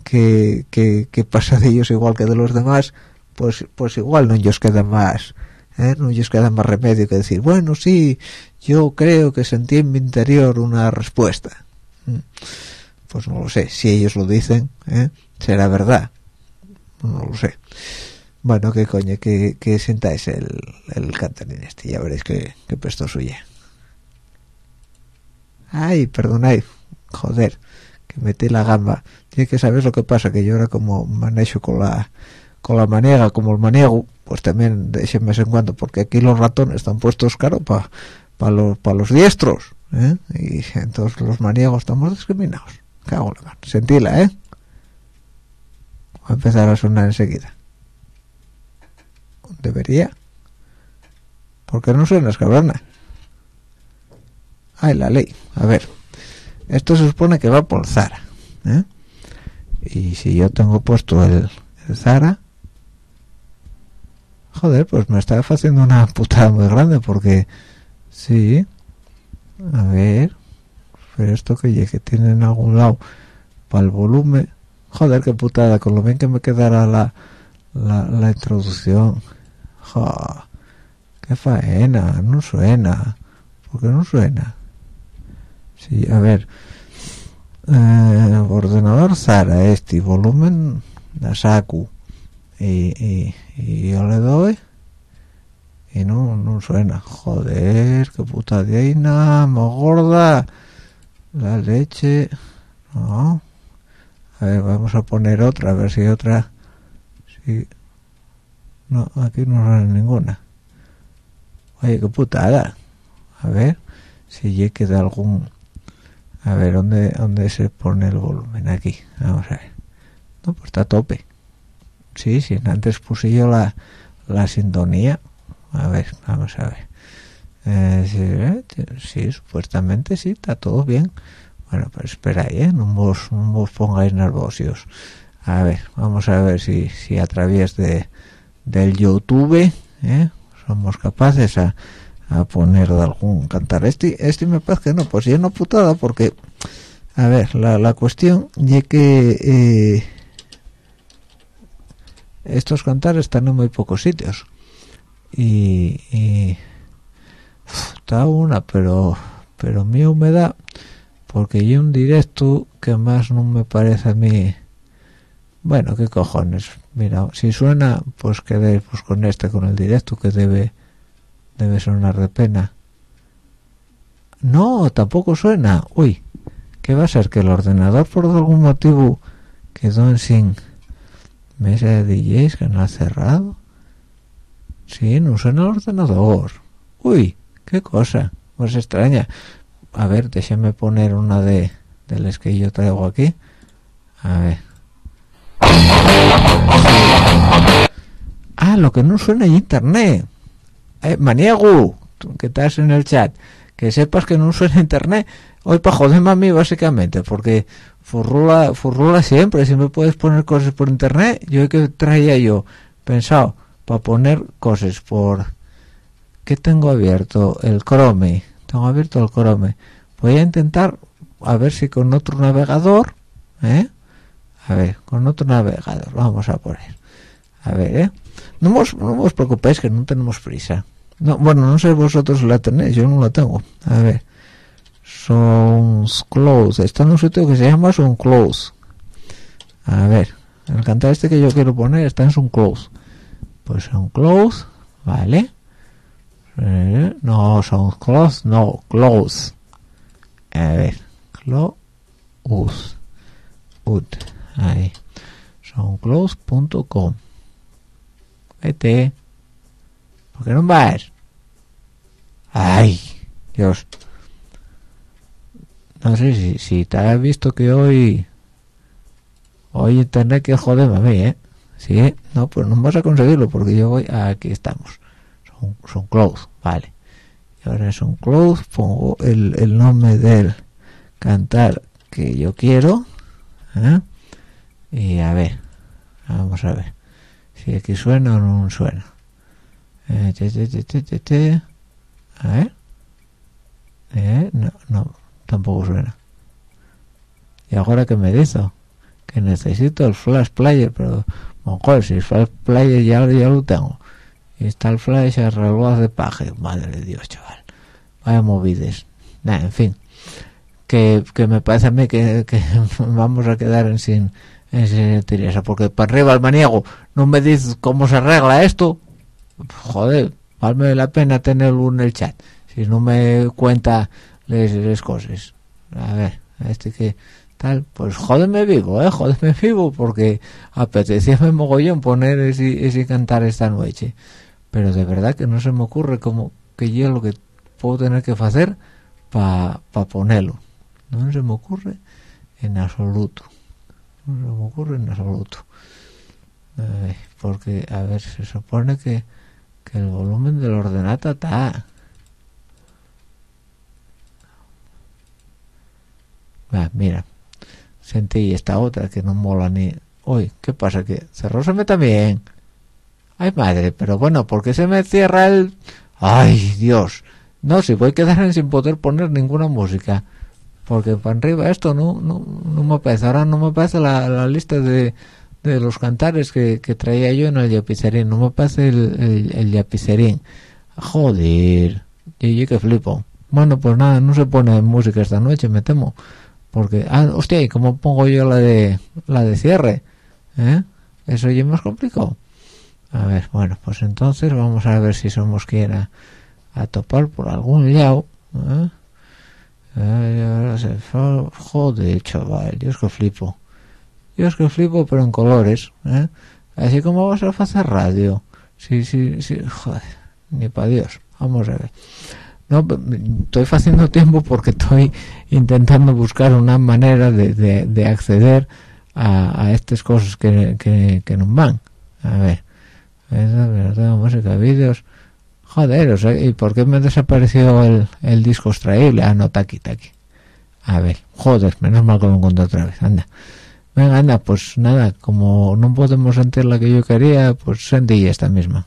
que, que, que, pasa de ellos igual que de los demás pues pues igual no ellos queda más ¿eh? no ellos queda más remedio que decir bueno sí yo creo que sentí en mi interior una respuesta mm. pues no lo sé si ellos lo dicen ¿eh? será verdad no lo sé bueno, qué coño, que, que sentáis el, el cantarín este, ya veréis que, que presto suya. Ay, perdonad, joder, que metí la gamba. Tiene que saber lo que pasa, que yo ahora como manejo con la con la maniega, como el maniego, pues también de ese mes en cuando, porque aquí los ratones están puestos caro para pa los, pa los diestros, ¿eh? y entonces los maniegos estamos discriminados. Cago la Sentila, ¿eh? Va a empezar a sonar enseguida debería porque no suena cabrona ay la ley a ver esto se supone que va por Zara ¿eh? Y si yo tengo puesto el, Zara joder pues me está haciendo una [laughs] putada muy grande porque sí a ver pero esto que tiene en algún lado para el volumen joder qué putada con lo bien que me quedará la la, la introducción jo, qué faena no suena ¿por qué no suena? sí a ver eh, ordenador Zara este volumen la saco. Y, y, yo le doy y no, no suena. Joder qué puta nada más gorda. La leche no. A ver vamos a poner otra a ver si otra si no aquí no suena ninguna. Oye qué putada. A ver si ya queda algún a ver dónde dónde se pone el volumen aquí vamos a ver. No pues está a tope. Sí sí antes puse yo la, la sintonía. A ver vamos a ver. Eh, sí, eh, supuestamente sí está todo bien. Bueno pues espera ahí ¿eh? no vos, no vos pongáis nerviosos. A ver vamos a ver si, si a través de del youtube ¿eh? somos capaces a a poner de algún cantar. Este este me parece que no pues ya no putada porque a ver la, la cuestión ya que eh, estos cantares están en muy pocos sitios. Y, está una pero pero mi humedad porque yo un directo que más no me parece a mí bueno qué cojones. Mira si suena pues quedé pues con este con el directo que debe debe sonar de pena no tampoco suena. Uy qué va a ser que el ordenador por algún motivo quedó en sin mesa de DJs que no ha cerrado sí no suena el ordenador. Uy qué cosa pues extraña. A ver déjeme poner una de de las que yo traigo aquí. A ver. Ah lo que no suena es internet eh, maniego que estás en el chat que sepas que no suena internet hoy para joderme a mí básicamente porque furrula furrula siempre si me puedes poner cosas por internet yo que traía yo pensado para poner cosas por ¿qué tengo abierto? el Chrome tengo abierto el Chrome voy a intentar a ver si con otro navegador ¿eh? a ver con otro navegador vamos a poner a ver ¿eh? No os, no preocupéis que no tenemos prisa. No, bueno no sé vosotros la tenéis yo no la tengo. A ver. Sounds Close está en un sitio que se llama Sound Close a ver el cantar este que yo quiero poner está en Sound Close pues Sound Close vale eh, no Sound Close no Close a ver Close Ut ahí. Soundclose.com vete. ¿por qué no vas? ay Dios. No sé si, si te has visto que hoy hoy internet que joder a mí eh sí no pues no vas a conseguirlo porque yo voy aquí estamos. Son, son close vale. Y ahora son close pongo el, el nombre del cantar que yo quiero ¿eh? y a ver vamos a ver si aquí suena o no suena. Eh, te, te, te, a ver. Eh, no, no tampoco suena. Y ahora que me dice que necesito el flash player pero mejor si el flash player ya, lo tengo. Y está el flash a reloj de paje. Madre de dios chaval. Vaya movides. Nah, en fin. Que, que me parece a mí que, que [laughs] vamos a quedar en sin tiresa porque para arriba el maniego no me dice cómo se arregla esto. Joder vale la pena tenerlo en el chat si no me cuenta les, cosas a ver este que tal pues jódeme vivo eh jódeme [laughs] vivo porque apetecía me mogollón poner ese, ese cantar esta noche. Pero de verdad que no se me ocurre como que yo lo que puedo tener que hacer para pa ponerlo. No se me ocurre en absoluto no se me ocurre en absoluto porque a ver se supone que, que el volumen del ordenata está mira sentí esta otra que no mola ni hoy qué pasa que cerróseme también. Ay madre pero bueno ¿por qué se me cierra el ay Dios. No si voy a quedar sin poder poner ninguna música porque para arriba esto no no, no me parece ahora no me parece la, lista de, de los cantares que, que traía yo en el yapicerín. No me parece el, el, el yapicerín. Joder y yo que flipo. Bueno pues nada no se pone música esta noche me temo porque ah hostia y cómo pongo yo la de la de cierre ¿Eh? eso ya es más complicado. A ver bueno pues entonces vamos a ver si somos quiera a topar por algún lado ¿eh? Eh, joder chaval es que flipo es que flipo pero en colores ¿eh? así como vas a hacer radio sí sí sí joder ni para dios vamos a ver no estoy haciendo tiempo porque estoy intentando buscar una manera de, de, de acceder a, estas cosas que, que, nos van a ver esa verdad música vídeos joder o sea, y por qué me desapareció el, el disco extraíble ah no está aquí a ver joder menos mal que lo encontré otra vez anda. Venga anda pues nada como no podemos sentir la que yo quería pues sentí esta misma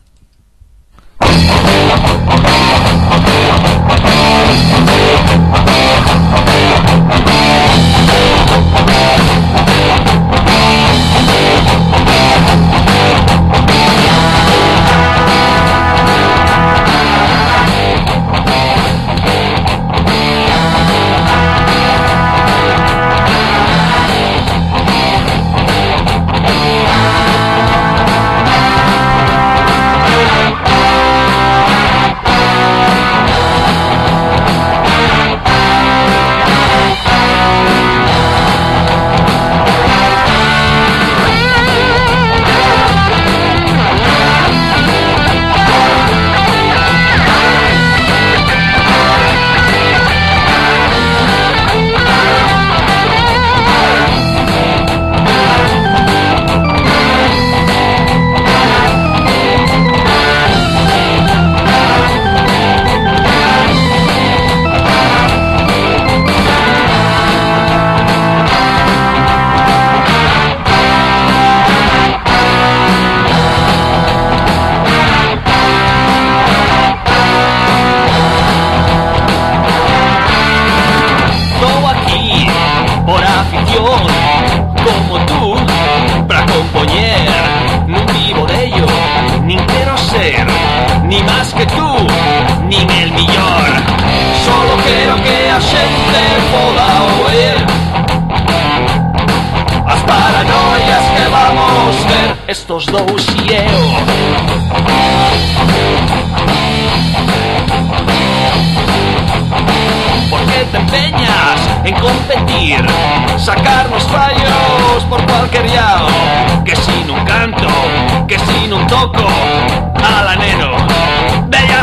a xente poda oír. As paranoias que vamos ver estos dous e eu porque te empeñas en competir Sacarnos fallos por cualquier lado. Que si no canto, que si no toco Ala neno,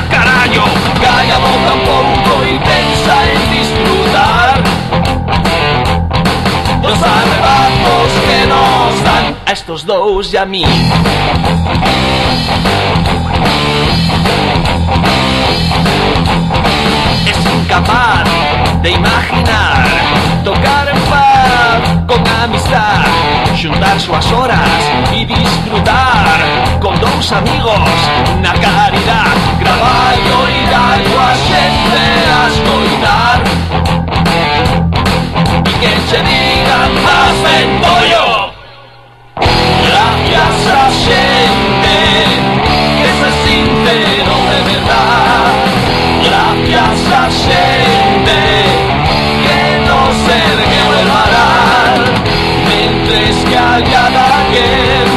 carallo Calla boca un pouco y pensa en disfrutar. Los arrebatos que nos dan a estos dous y a mí. Es incapaz de imaginar tocar en paz con amistad, juntar sus horas y disfrutar con dos amigos. Na caridad, traballo y darlo a xente a escoitar y que se digan más pollo. Gracias a xente que se sincero de verdad. Gracias a xente que no se ergueu el varal Mentres que haya alguén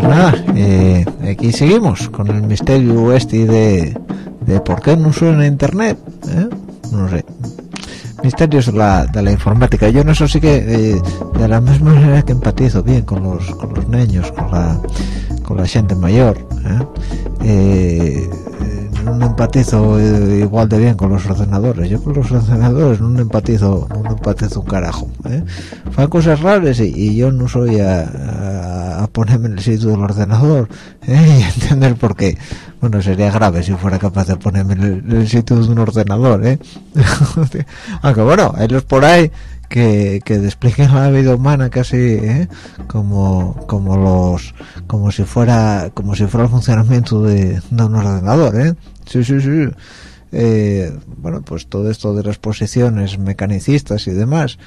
pues nada, eh, aquí seguimos con el misterio este de, de por qué no suena internet. ¿eh? No sé. Misterios de la, de la informática. Yo no sé sí que eh, de la misma manera que empatizo bien con los, con los niños, con la, con la gente mayor. ¿eh? Eh, no empatizo igual de bien con los ordenadores yo con los ordenadores no empatizo no empatizo un carajo ¿eh? cosas raras y, y yo no soy a, a- ponerme en el sitio del ordenador ¿eh? [laughs] y entender por qué bueno sería grave si fuera capaz de ponerme en el, en el sitio de un ordenador ¿eh? [laughs] aunque bueno hay los por ahí que, que desplieguen la vida humana casi ¿eh? como como los como si fuera como si fuera el funcionamiento de, de un ordenador ¿eh? sí sí sí Eh, bueno pues todo esto de las posiciones mecanicistas y demás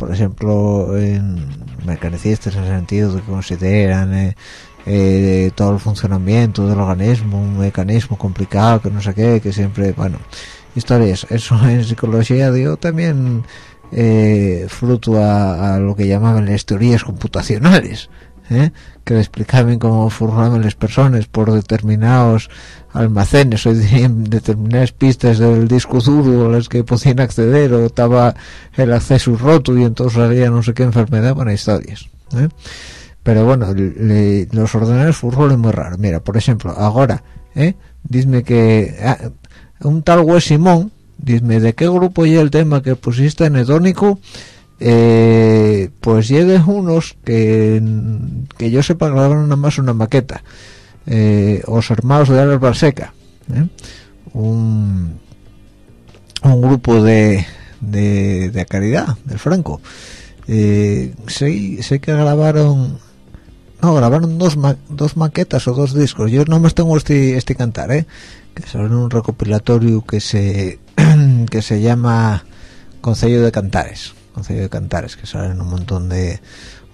por ejemplo en mecanicistas en el sentido de que consideran eh, eh, todo el funcionamiento del organismo un mecanismo complicado que no sé qué que siempre bueno historias. Eso [laughs] en psicología dio también eh, fruto a, a lo que llamaban las teorías computacionales ¿eh? que le explicaban cómo funcionaban las personas por determinados almacenes o determinadas pistas del disco duro a las que podían acceder o estaba el acceso roto y entonces había no sé qué enfermedad bueno historias ¿eh? pero bueno le- los ordenadores funcionan muy raro mira por ejemplo ahora ¿eh? dime que ah, un tal Wes Simón dime de qué grupo y el tema que pusiste en Edónico eh, pues llegue unos que que yo sepa grabaron nada más una maqueta. Eh, os hermanos de Alas Barseca ¿eh? un un grupo de de, de caridad del Franco. Eh, sé, sé que grabaron no grabaron dos ma- dos maquetas o dos discos. Yo no más tengo este este cantar eh que son un recopilatorio que se [clears throat] que se llama Concello de Cantares Concello de Cantares que salen un montón de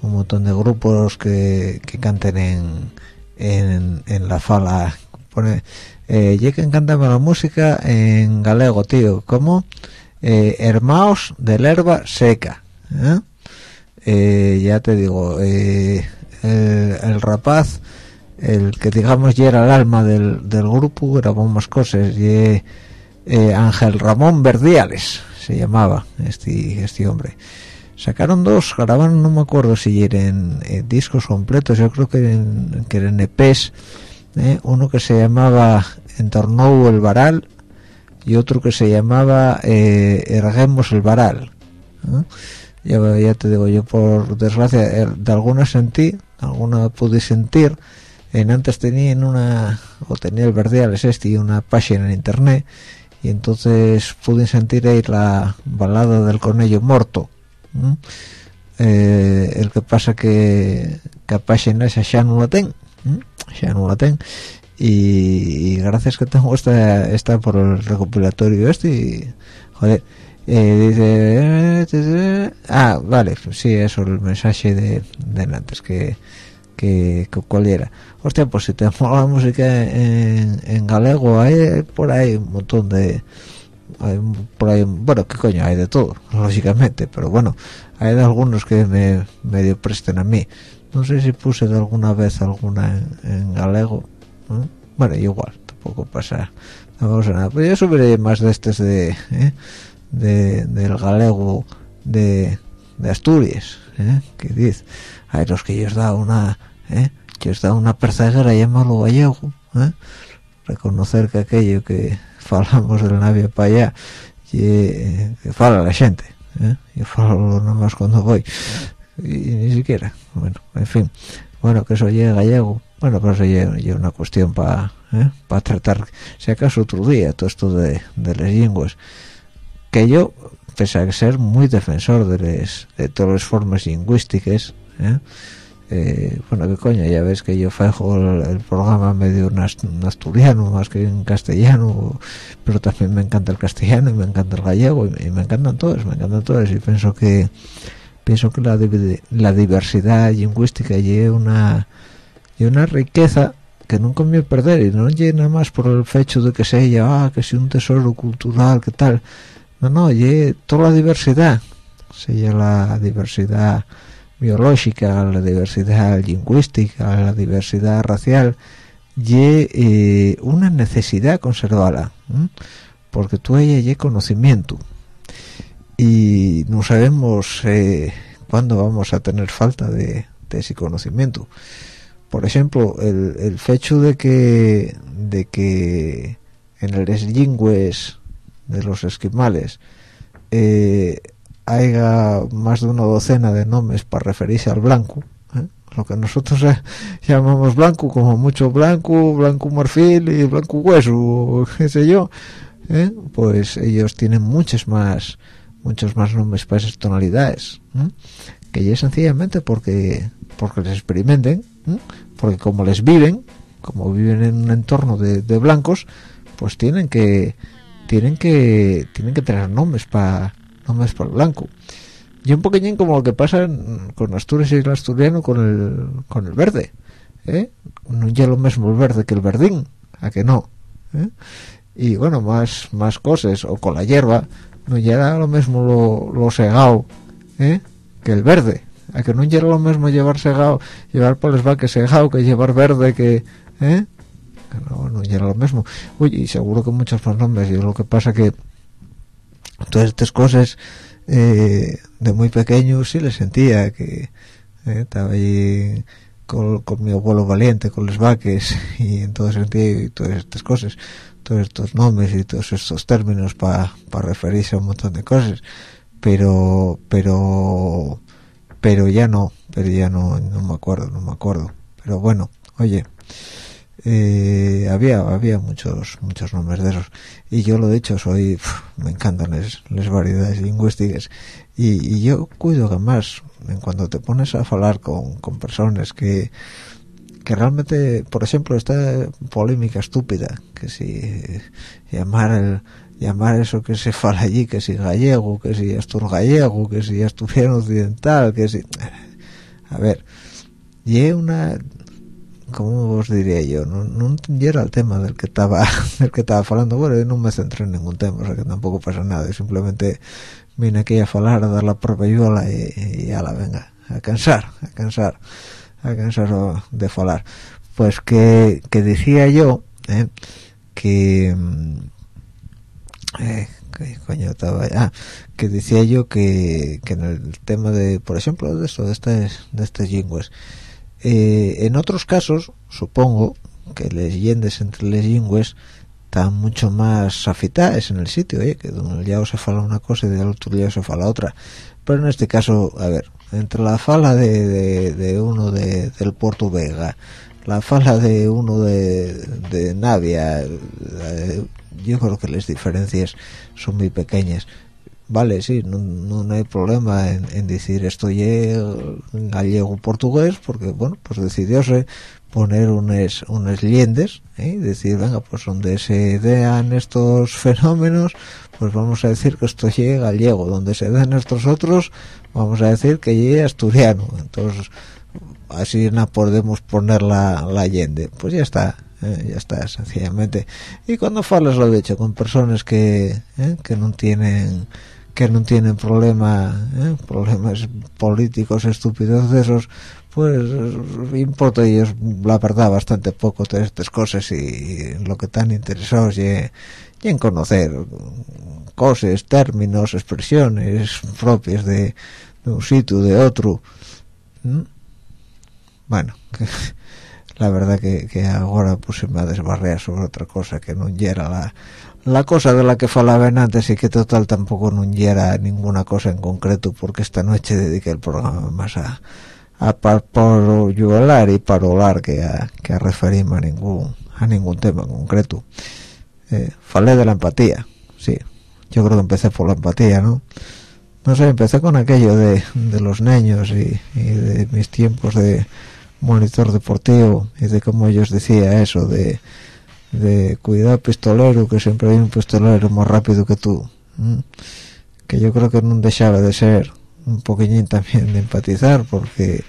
un montón de grupos que, que canten en, en, la fala. Pone eh, lleguen cántame la música en galego tío. Como eh, hermaos de la herba seca ¿eh? Eh, ya te digo eh, el, el rapaz el que digamos ya era el alma del, del grupo grabó más cosas y eh, Ángel Ramón Verdiales se llamaba este este hombre sacaron dos grabaron no me acuerdo si eran eh, discos completos yo creo que eran, que eran EPs ¿eh? uno que se llamaba Entornou el Varal y otro que se llamaba eh, Erguemos el Varal ya, ya te digo yo por desgracia eh, de alguna sentí alguna pude sentir en antes tenían una o tenía el Verdiales este y una página en internet y entonces pude sentir ahí la balada del conello muerto. Eh, el que pasa que a página esa ya no la ten ¿m? ya no la ten y, y gracias que tengo esta esta por el recopilatorio este y, joder eh, dice ah vale sí eso el mensaje de, de antes que que, que cuál era hostia pues si te mola la música en, en galego hay por ahí un montón de hay por ahí bueno qué coño hay de todo lógicamente pero bueno hay de algunos que me medio presten a mí no sé si puse de alguna vez alguna en, en galego ¿no? bueno igual tampoco pasa no pasa nada pues yo subiré más de estos de ¿eh? de del galego de, de Asturias ¿eh? que dice hay los que ellos da una ¿eh? Os da una perceguera llamarlo gallego ¿eh? reconocer que aquello que [laughs] falamos del navio para allá y, eh, que fala la gente ¿eh? yo falo nada más cuando voy y, ni siquiera bueno en fin bueno que eso llegue gallego bueno pero eso llegue una cuestión para para tratar si acaso otro día todo esto de, de las lenguas que yo pese a ser muy defensor de, les, de todas las formas lingüísticas ¿eh? Eh, bueno qué coño ya ves que yo fajo el, el, programa medio en asturiano más que en castellano pero también me encanta el castellano y me encanta el gallego y, me encantan todos me encantan todos. Y pienso que pienso que la, la diversidad lingüística y una y una riqueza que nunca me voy a perder y no llena más por el hecho de que sea ah, que sea un tesoro cultural que tal no no y toda la diversidad. Sea la diversidad biológica, la diversidad lingüística, la diversidad racial, y eh, una necesidad conservarla, porque tú ella y conocimiento y no sabemos eh, cuándo vamos a tener falta de, ese conocimiento. Por ejemplo, el, el hecho de que de que en las lingües de los esquimales eh, haya más de una docena de nombres para referirse al blanco, ¿eh? lo que nosotros [laughs] llamamos blanco, como mucho blanco, blanco marfil y blanco hueso, qué sé yo, ¿eh? pues ellos tienen muchos más muchos más nombres para esas tonalidades, que ya sencillamente porque porque les experimenten, porque como les viven, como viven en un entorno de, de blancos, pues tienen que tienen que tienen que tener nombres para nombres para el blanco y un poquillín como lo que pasa con Asturias y el asturiano con el con el verde ¿eh? no ya lo mismo el verde que el verdín a que no ¿Eh? y bueno más más cosas o con la hierba no llega lo mismo lo, lo segado ¿eh? que el verde a que no llega lo mismo llevar segado llevar por les vaques segado que llevar verde que ¿eh? no, no era lo mismo uy y seguro que muchos más nombres y lo que pasa que todas estas cosas eh, de muy pequeño sí le sentía que eh, estaba ahí con, mi abuelo valiente con los vaques [laughs] y entonces sentía y todas estas cosas todos estos nombres y todos estos términos para referirse a un montón de cosas. Pero pero pero ya no pero ya no no me acuerdo no me acuerdo. Pero bueno oye eh, había había muchos muchos nombres de esos. Y yo lo he dicho soy me encantan las variedades lingüísticas. Y, yo cuido que más en cuando te pones a hablar con, con personas que que realmente por ejemplo esta polémica estúpida que si llamar el llamar eso que se fala allí que si gallego que si astur gallego que si asturiano occidental que si a ver y una ¿cómo os diría yo? No, no entendiera el tema del que estaba [laughs] del que estaba hablando, bueno, no me centré en ningún tema, o sea que tampoco pasa nada, simplemente vine aquí a hablar, a dar la propia y, y a la venga, a cansar, a cansar, a cansar de hablar. Pues que, que decía yo, eh, que, mm, eh, que coño estaba ah, que decía yo que, que en el tema de, por ejemplo, de esto, de estas, de estas lingües, eh, en otros casos, supongo que las leyendas entre las lingües están mucho más afitadas en el sitio, que donde ya se fala una cosa y del otro día se fala otra. Pero en este caso, a ver, entre la fala de, de, uno de, del Puerto Vega, la fala de uno de, de Navia, eh, yo creo que las diferencias son muy pequeñas vale, sí, no, no, hay problema en, decir esto gallego portugués, porque, bueno, pues decidióse poner unas, unas liendes, ¿eh? decir, venga, pues donde se vean estos fenómenos, pues vamos a decir que esto es gallego, donde se den estos otros, vamos a decir que es asturiano, entonces así no podemos poner la, la allende, pues ya está, ¿eh? ya está, sencillamente. Y cuando falas lo dicho con personas que, ¿eh? que no tienen que no tienen problema, ¿eh? problemas políticos estúpidos de esos, pues importa ellos la verdad bastante poco de estas cosas y lo que están interesados y, en conocer cosas, términos, expresiones propias de, un sitio, de otro. Bueno, la verdad que, que ahora pues se me ha desbarreado sobre otra cosa que no llega la la cosa de la que falaban antes y que total tampoco no era ninguna cosa en concreto porque esta noche dediqué el programa más a a y parolar que a, que a referirme a ningún a ningún tema en concreto. Eh, falé de la empatía sí. Yo creo que empecé por la empatía no no sé empecé con aquello de, de los niños y, y de mis tiempos de monitor deportivo y de cómo ellos decía eso de de cuidado pistolero que siempre hay un pistolero más rápido que tú que yo creo que no dejaba de ser un poquillín también de empatizar porque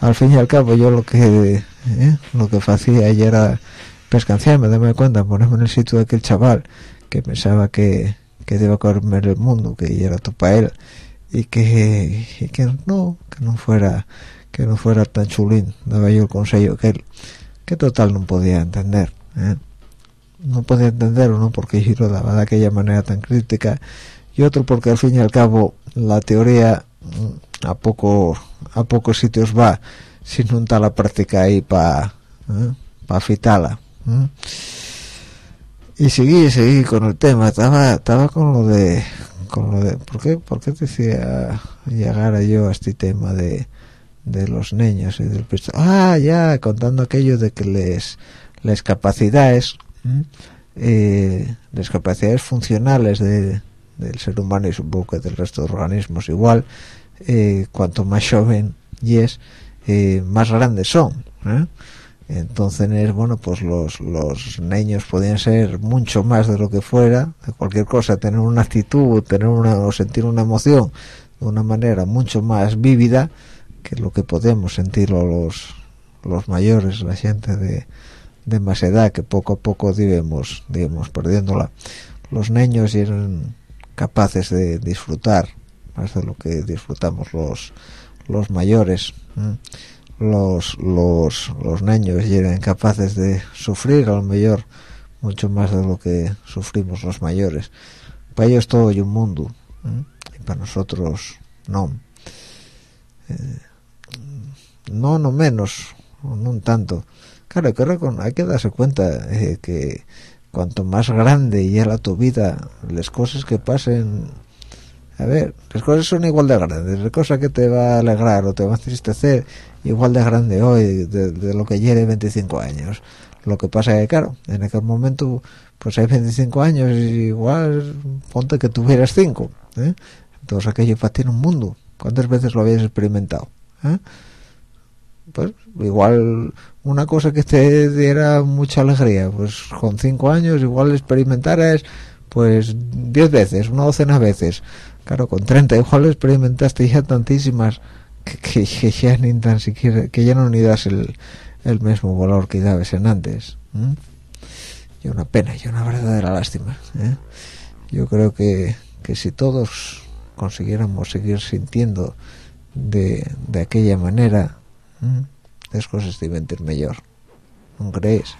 al fin y al cabo yo lo que ¿eh? lo que hacía ella era pescanciarme, darme cuenta, ponerme en el sitio de aquel chaval que pensaba que, que deba comer el mundo, que era todo para él y que, y que no que no fuera que no fuera tan chulín daba yo el consejo que él que total no podía entender ¿eh? No podía entender uno porque lo daba de aquella manera tan crítica y otro porque al fin y al cabo la teoría mm, a poco a pocos sitios va si no la práctica ahí para ¿eh? para ¿eh? y seguí seguí con el tema estaba estaba con lo de con lo de ¿por qué, por qué decía llegar a yo a este tema de de los niños y del ah ya contando aquello de que les las capacidades. Eh, las capacidades funcionales de, del ser humano y supongo que del resto de organismos igual eh, cuanto más joven y es eh, más grandes son ¿eh? entonces es bueno pues los los niños podían ser mucho más de lo que fuera de cualquier cosa tener una actitud tener una o sentir una emoción de una manera mucho más vívida que lo que podemos sentirlo los los mayores la gente de, de más edad que poco a poco digamos digamos perdiéndola. Los niños eran capaces de disfrutar más de lo que disfrutamos los los mayores los los los niños eran capaces de sufrir a lo mejor mucho más de lo que sufrimos los mayores. Para ellos todo hay un mundo y para nosotros no. Eh, no no menos no tanto claro hay que, hay que darse cuenta eh, que cuanto más grande y la tu vida las cosas que pasen a ver las cosas son igual de grandes la cosa que te va a alegrar o te va a entristecer igual de grande hoy de, de lo que lleve 25 años lo que pasa es que claro en aquel momento pues hay 25 años y igual ponte que tuvieras 5 ¿eh? entonces aquello para ti era un mundo ¿cuántas veces lo habías experimentado? ¿eh? Pues igual una cosa que te diera mucha alegría pues con cinco años igual experimentaras pues diez veces una docena de veces claro con 30 igual experimentaste ya tantísimas que, ya ni tan siquiera que ya no ni das el, el mismo valor que dabas en antes y una pena y una verdadera lástima ¿eh? yo creo que, que si todos consiguiéramos seguir sintiendo de, de aquella manera ¿m? las cosas deben ir mejor ¿no creéis?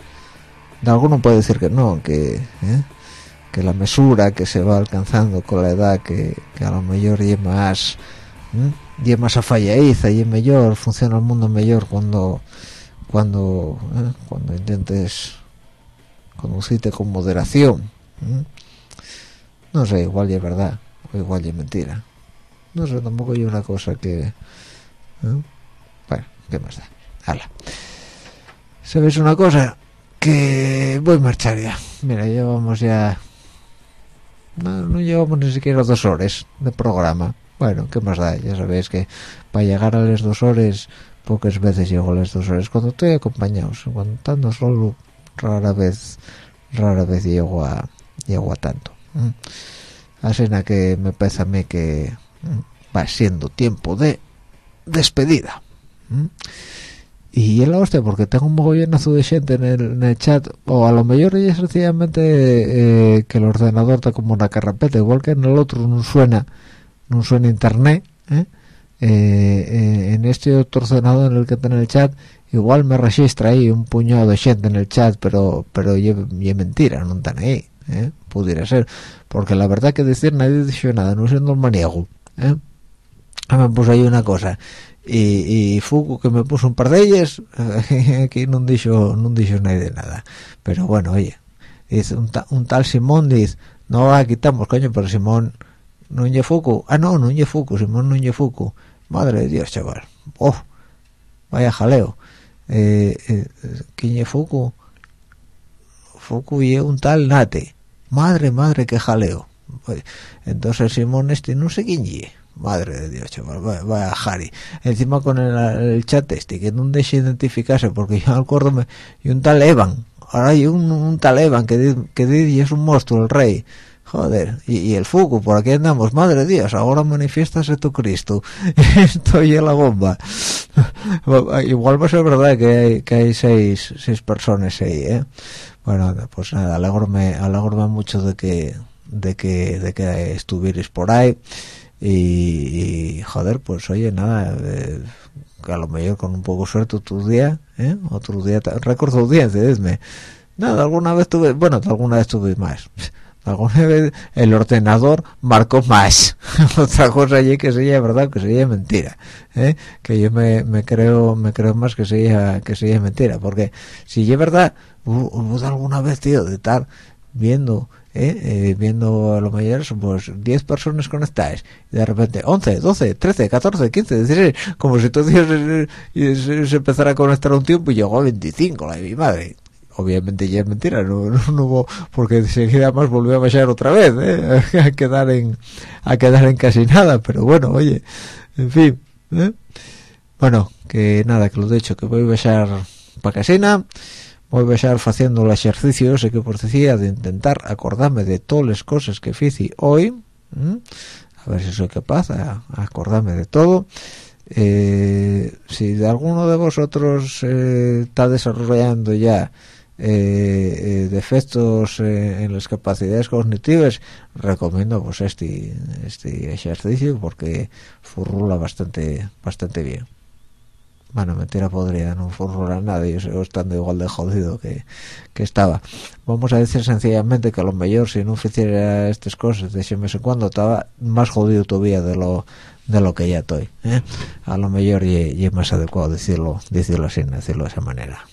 alguno puede decir que no que ¿eh? que la mesura que se va alcanzando con la edad que, que a lo mejor y más ¿m? y más afalladiza y mejor funciona el mundo mejor cuando cuando ¿eh? cuando intentes conducirte con moderación ¿m? no sé igual y es verdad o igual y es mentira no sé tampoco hay una cosa que ¿eh? Qué más da Hala. sabes una cosa que voy a marchar ya. Mira llevamos ya no, no llevamos ni siquiera dos horas de programa. Bueno qué más da ya sabéis que para llegar a las dos horas pocas veces llego a las dos horas cuando estoy acompañado cuando estando solo rara vez rara vez llego a llego a tanto ¿m? así na que me parece a mí que va siendo tiempo de despedida ¿m? y es la hostia porque tengo un mogollonazo de gente en el, chat o a lo mejor es sencillamente eh, que el ordenador está como una carrapeta igual que en el otro no suena no suena internet ¿eh? Eh, en este otro ordenador en el que está en el chat igual me registra ahí un puñado de gente en el chat pero pero y es mentira no están ahí pudiera ser porque la verdad que decir nadie dice nada no siendo el ¿eh? Ah, me puso ahí una cosa e, e Fugo que me puso un par deles [laughs] que non dixo non dixo nada de nada. Pero bueno, oye diz, un, ta, un tal Simón diz no, aquí estamos, coño, pero Simón non lle Fugo, ah no, non lle Fugo Simón non lle Fugo, madre de Dios chaval, oh, vaya jaleo. Eh, eh, que lle Fugo Fugo lle un tal Nate. Madre, madre, qué jaleo. Entonces Simón este non se sé quién lle madre de Dios chaval vaya, Jari. Encima con el, chat este que no deje identificarse porque yo acuérdome y un tal Evan ahora hay un, un tal Evan que que es un monstruo el rey. Joder y, el Fuku por aquí andamos. Madre de Dios ahora manifiestas tu Cristo. [laughs] Estoy en la bomba. [laughs] Igual va a ser verdad que hay, que hay seis, seis personas ahí ¿eh? bueno pues nada alegróme alegróme mucho de que de que de que estuvierais por ahí y, joder pues oye nada eh, a lo mejor con un poco de suerte otro día ¿eh? otro día récord audiencia dime nada alguna vez tuve bueno alguna vez tuve más [laughs] alguna vez el ordenador marcó más [laughs] otra cosa allí que sería verdad que sería mentira ¿eh? que yo me, me, creo me creo más que sería que sería mentira porque si es verdad hubo, alguna vez tío de estar viendo ¿eh? Eh, viendo a lo mejor pues 10 personas conectadas y de repente 11, 12, 13, 14, 15, 16 como si todo se, se, se, empezara a conectar un tiempo y llegó a 25 la de mi madre obviamente ya es mentira [laughs] no, no, hubo porque enseguida más volvió a bajar otra vez ¿eh? [laughs] a quedar en a quedar en casi nada pero bueno oye en fin ¿eh? bueno que nada que lo he dicho que voy a bajar para casina voy a bajar haciendo el ejercicio ese que por decía de intentar acordarme de todas las cosas que hice hoy a ver si soy capaz a, acordarme de todo. Eh, si de alguno de vosotros está desarrollando ya eh, eh, defectos eh, en las capacidades cognitivas recomiendo pues este este ejercicio porque furrula bastante bastante bien bueno mentira podría no furrular nada yo sigo estando igual de jodido que, que estaba. Vamos a decir sencillamente que a lo mejor si no hiciera estas cosas de mes en cuando estaba más jodido todavía de lo de lo que ya estoy a lo mejor y, es más adecuado decirlo decirlo así decirlo de esa manera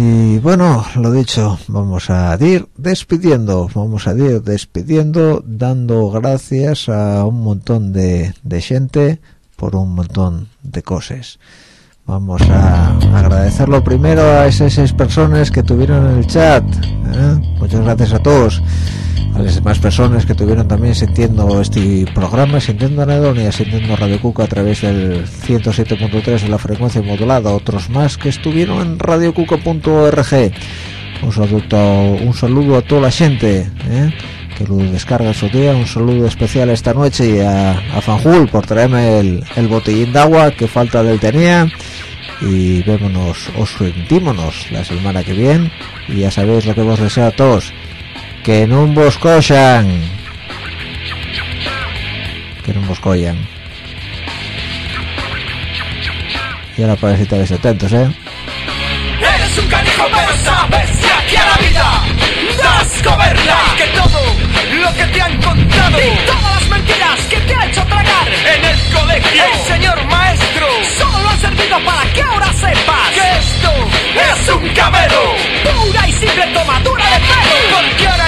Y bueno, lo dicho, vamos a ir despidiendo, vamos a ir despidiendo, dando gracias a un montón de, gente por un montón de cosas. Vamos a agradecerlo primero a esas seis personas que tuvieron en el chat. ¿eh? Muchas gracias a todos a las demás personas que tuvieron también sintiendo este programa, sintiendo Anedonia, sintiendo Radio Cuca a través del 107.3 de la frecuencia modulada, otros más que estuvieron en radiocuca.org. Un saludo, un saludo a toda la gente ¿eh? que lo descarga su día, un saludo especial esta noche a, a Fanjul por traerme el, el botellín de agua que falta del tenía y vémonos, os sentímonos la semana que viene y ya sabéis lo que vos deseo a todos que no vos cojan que no vos collan y ahora para estar atentos eh eres un canijo pero sabes que aquí a la vida das coberla que todo lo que te han contado y todas las mentiras que te ha hecho tragar en el colegio. El señor maestro solo ha servido para que ahora sepas que esto es un cabelo pura y simple tomadura de pelo. Porque ahora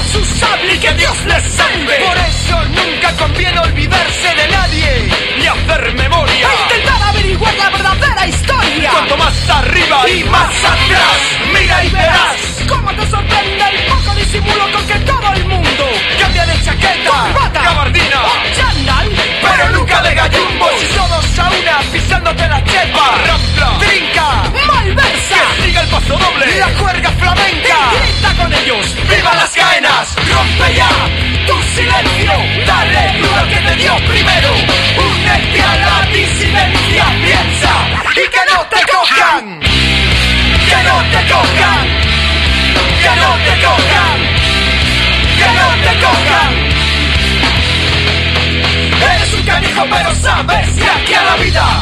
y que Dios les salve. Por eso nunca conviene olvidarse de nadie y hacer memoria. E intentar averiguar la verdadera historia. Cuanto más arriba y más atrás mira y verás cómo te sorprende el poco disimulo con que todo el mundo cambia de chaqueta, corbata, gabardina. chandal pero nunca de gallumbos. Y todos a una pisándote la chepa rampla, trinca, que siga el paso doble la juerga flamenca y grita con ellos ¡Viva las caenas! ¡Rompe ya tu silencio! ¡Dale duro que te dio primero! ¡Únete a la disidencia! ¡Piensa! ¡Y que no te cojan! ¡Que no te cojan! ¡Que no te cojan! ¡Que no te cojan! Eres un canijo pero sabes que aquí a la vida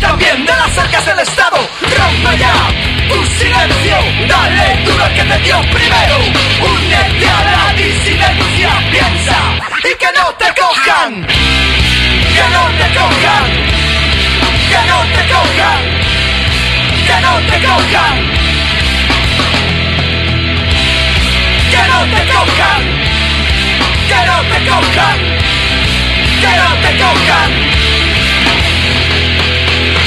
también de las arcas del Estado. Rompe ya tu silencio, dale duro al que te dio primero. Únete a la disidencia, piensa y que no te cojan. Que no te cojan. Que no te cojan. Que no te cojan. Que no te cojan. Que no te cojan. Que no te cojan.